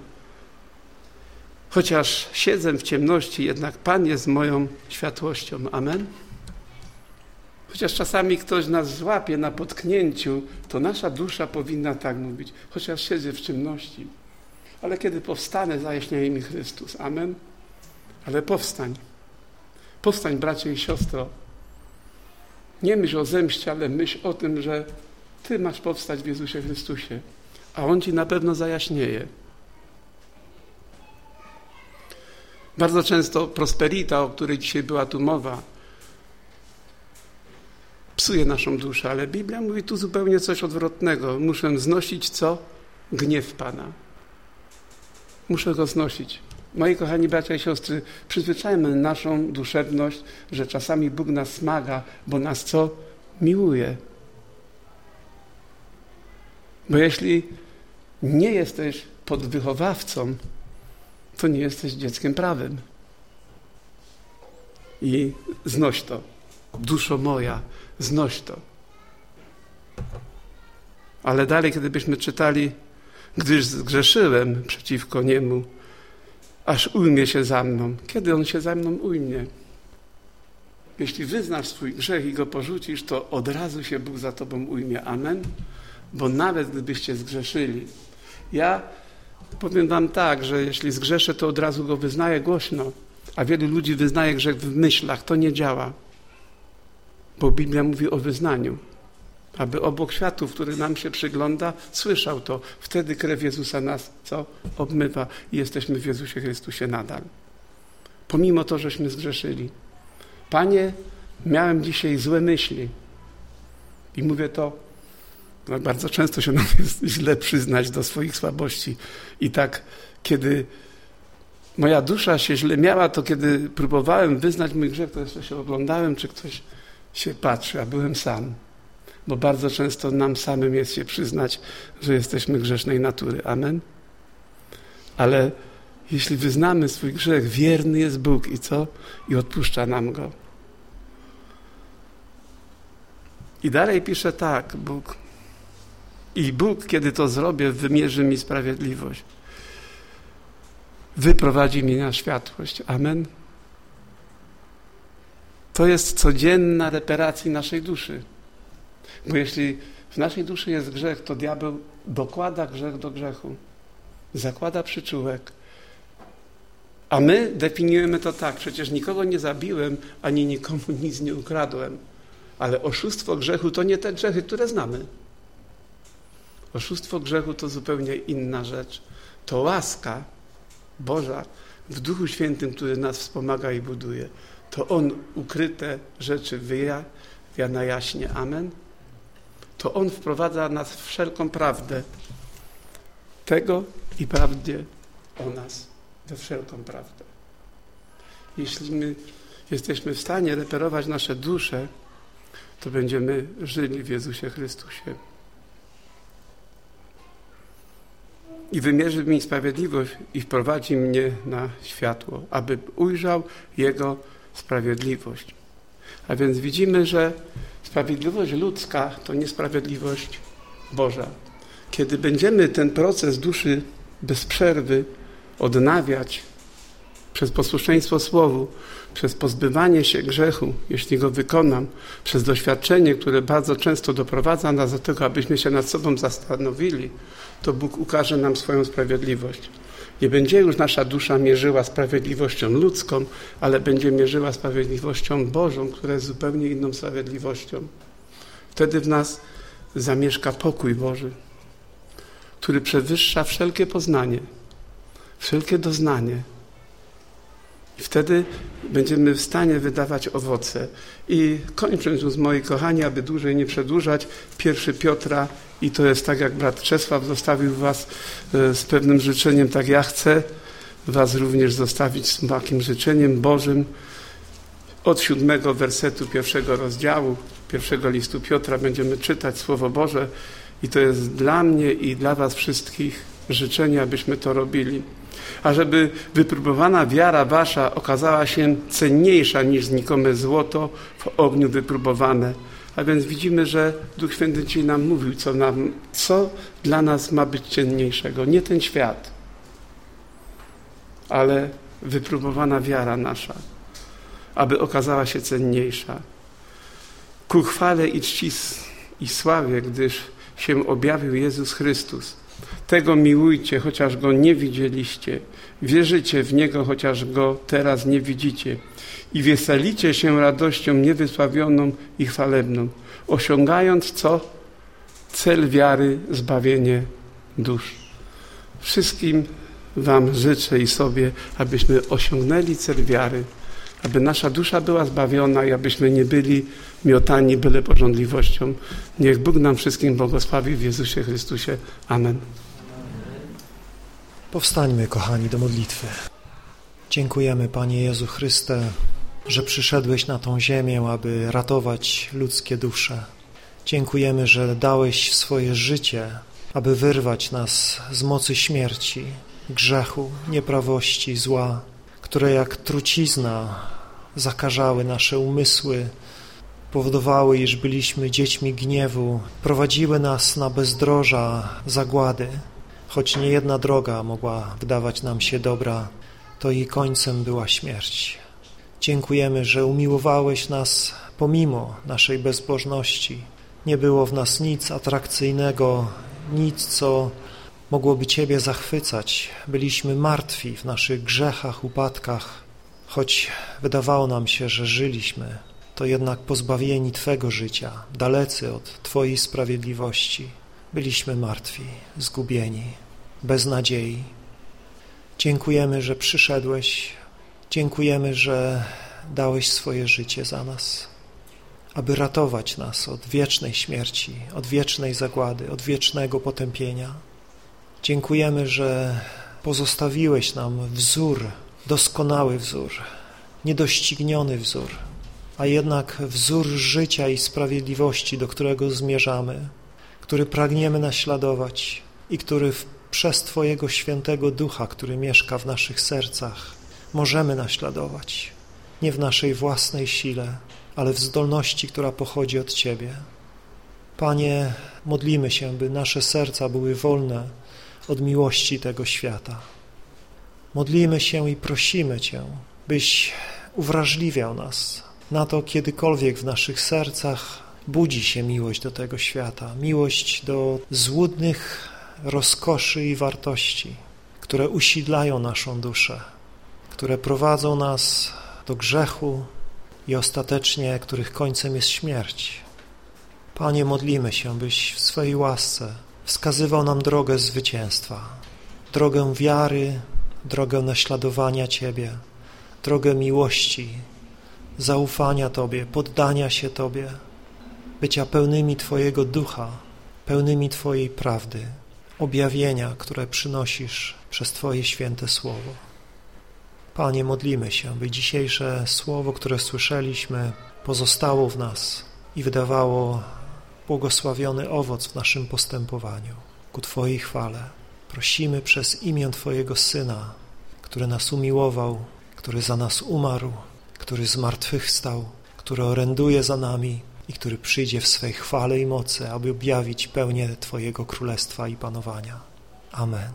Speaker 3: Chociaż siedzę w ciemności, jednak Pan jest moją światłością. Amen. Chociaż czasami ktoś nas złapie na potknięciu, to nasza dusza powinna tak mówić. Chociaż siedzę w ciemności, ale kiedy powstanę, zajaśniaje mi Chrystus. Amen. Ale powstań. Powstań, bracie i siostro. Nie myśl o zemście, ale myśl o tym, że Ty masz powstać w Jezusie Chrystusie, a On Ci na pewno zajaśnieje. Bardzo często prosperita, o której dzisiaj była tu mowa, psuje naszą duszę, ale Biblia mówi tu zupełnie coś odwrotnego. Muszę znosić co? Gniew Pana. Muszę go znosić. Moi kochani bracia i siostry, przyzwyczajmy naszą duszewność, że czasami Bóg nas smaga, bo nas co? Miłuje. Bo jeśli nie jesteś podwychowawcą, to nie jesteś dzieckiem prawym. I znoś to, duszo moja, znoś to. Ale dalej, kiedybyśmy czytali, gdyż zgrzeszyłem przeciwko niemu, aż ujmie się za mną. Kiedy on się za mną ujmie? Jeśli wyznasz swój grzech i go porzucisz, to od razu się Bóg za tobą ujmie. Amen? Bo nawet gdybyście zgrzeszyli, ja powiem wam tak, że jeśli zgrzeszę, to od razu go wyznaję głośno, a wielu ludzi wyznaje grzech w myślach. To nie działa, bo Biblia mówi o wyznaniu aby obok światów, który nam się przygląda, słyszał to. Wtedy krew Jezusa nas co? Obmywa i jesteśmy w Jezusie Chrystusie nadal. Pomimo to, żeśmy zgrzeszyli. Panie, miałem dzisiaj złe myśli. I mówię to, no bardzo często się nam jest źle przyznać do swoich słabości. I tak, kiedy moja dusza się źle miała, to kiedy próbowałem wyznać mój grzech, to jeszcze się oglądałem, czy ktoś się patrzy, a byłem sam bo bardzo często nam samym jest się przyznać, że jesteśmy grzesznej natury. Amen? Ale jeśli wyznamy swój grzech, wierny jest Bóg i co? I odpuszcza nam go. I dalej pisze tak, Bóg. I Bóg, kiedy to zrobię, wymierzy mi sprawiedliwość. Wyprowadzi mnie na światłość. Amen. To jest codzienna reparacja naszej duszy. Bo jeśli w naszej duszy jest grzech, to diabeł dokłada grzech do grzechu. Zakłada przyczółek. A my definiujemy to tak, przecież nikogo nie zabiłem, ani nikomu nic nie ukradłem. Ale oszustwo grzechu to nie te grzechy, które znamy. Oszustwo grzechu to zupełnie inna rzecz. To łaska Boża w Duchu Świętym, który nas wspomaga i buduje. To On ukryte rzeczy wyjawia na jaśnie. Amen. To On wprowadza nas w wszelką prawdę tego i prawdzie o nas, we wszelką prawdę. Jeśli my jesteśmy w stanie reperować nasze dusze, to będziemy żyli w Jezusie Chrystusie. I wymierzy mi sprawiedliwość i wprowadzi mnie na światło, aby ujrzał Jego sprawiedliwość. A więc widzimy, że sprawiedliwość ludzka to niesprawiedliwość Boża. Kiedy będziemy ten proces duszy bez przerwy odnawiać przez posłuszeństwo Słowu, przez pozbywanie się grzechu, jeśli go wykonam, przez doświadczenie, które bardzo często doprowadza nas do tego, abyśmy się nad sobą zastanowili, to Bóg ukaże nam swoją sprawiedliwość. Nie będzie już nasza dusza mierzyła sprawiedliwością ludzką, ale będzie mierzyła sprawiedliwością Bożą, która jest zupełnie inną sprawiedliwością. Wtedy w nas zamieszka pokój Boży, który przewyższa wszelkie poznanie, wszelkie doznanie, i wtedy będziemy w stanie wydawać owoce. I kończąc już, moi kochani, aby dłużej nie przedłużać, pierwszy Piotra, i to jest tak, jak brat Czesław zostawił was e, z pewnym życzeniem, tak ja chcę was również zostawić z takim życzeniem Bożym. Od siódmego wersetu pierwszego rozdziału, pierwszego listu Piotra będziemy czytać Słowo Boże i to jest dla mnie i dla was wszystkich życzenie, abyśmy to robili ażeby wypróbowana wiara wasza okazała się cenniejsza niż znikome złoto w ogniu wypróbowane. A więc widzimy, że Duch Święty dzisiaj nam mówił, co, nam, co dla nas ma być cenniejszego. Nie ten świat, ale wypróbowana wiara nasza, aby okazała się cenniejsza. Ku chwale i czci i sławie, gdyż się objawił Jezus Chrystus, tego miłujcie, chociaż Go nie widzieliście. Wierzycie w Niego, chociaż Go teraz nie widzicie. I weselicie się radością niewysławioną i chwalebną, osiągając co? Cel wiary, zbawienie dusz. Wszystkim Wam życzę i sobie, abyśmy osiągnęli cel wiary, aby nasza dusza była zbawiona i abyśmy nie byli miotani byle porządliwością. Niech Bóg nam wszystkim błogosławi w Jezusie Chrystusie. Amen.
Speaker 4: Powstańmy, kochani, do modlitwy. Dziękujemy, Panie Jezu Chryste, że przyszedłeś na tą ziemię, aby ratować ludzkie dusze. Dziękujemy, że dałeś swoje życie, aby wyrwać nas z mocy śmierci, grzechu, nieprawości, zła, które jak trucizna zakażały nasze umysły, powodowały, iż byliśmy dziećmi gniewu, prowadziły nas na bezdroża zagłady. Choć nie jedna droga mogła wydawać nam się dobra, to jej końcem była śmierć. Dziękujemy, że umiłowałeś nas pomimo naszej bezbożności. Nie było w nas nic atrakcyjnego, nic, co mogłoby Ciebie zachwycać. Byliśmy martwi w naszych grzechach, upadkach, choć wydawało nam się, że żyliśmy, to jednak pozbawieni Twego życia, dalecy od Twojej sprawiedliwości, byliśmy martwi, zgubieni bez nadziei. Dziękujemy, że przyszedłeś, dziękujemy, że dałeś swoje życie za nas, aby ratować nas od wiecznej śmierci, od wiecznej zagłady, od wiecznego potępienia. Dziękujemy, że pozostawiłeś nam wzór, doskonały wzór, niedościgniony wzór, a jednak wzór życia i sprawiedliwości, do którego zmierzamy, który pragniemy naśladować i który przez Twojego świętego ducha, który mieszka w naszych sercach, możemy naśladować. Nie w naszej własnej sile, ale w zdolności, która pochodzi od Ciebie. Panie, modlimy się, by nasze serca były wolne od miłości tego świata. Modlimy się i prosimy Cię, byś uwrażliwiał nas na to, kiedykolwiek w naszych sercach budzi się miłość do tego świata, miłość do złudnych rozkoszy i wartości, które usidlają naszą duszę, które prowadzą nas do grzechu i ostatecznie których końcem jest śmierć. Panie, modlimy się, byś w swojej łasce wskazywał nam drogę zwycięstwa, drogę wiary, drogę naśladowania Ciebie, drogę miłości, zaufania Tobie, poddania się Tobie, bycia pełnymi Twojego ducha, pełnymi Twojej prawdy, objawienia, które przynosisz przez Twoje święte słowo. Panie, modlimy się, by dzisiejsze słowo, które słyszeliśmy, pozostało w nas i wydawało błogosławiony owoc w naszym postępowaniu ku Twojej chwale. Prosimy przez imię Twojego Syna, który nas umiłował, który za nas umarł, który zmartwychwstał, który oręduje za nami i który przyjdzie w swej chwale i mocy, aby objawić pełnię Twojego królestwa i panowania. Amen.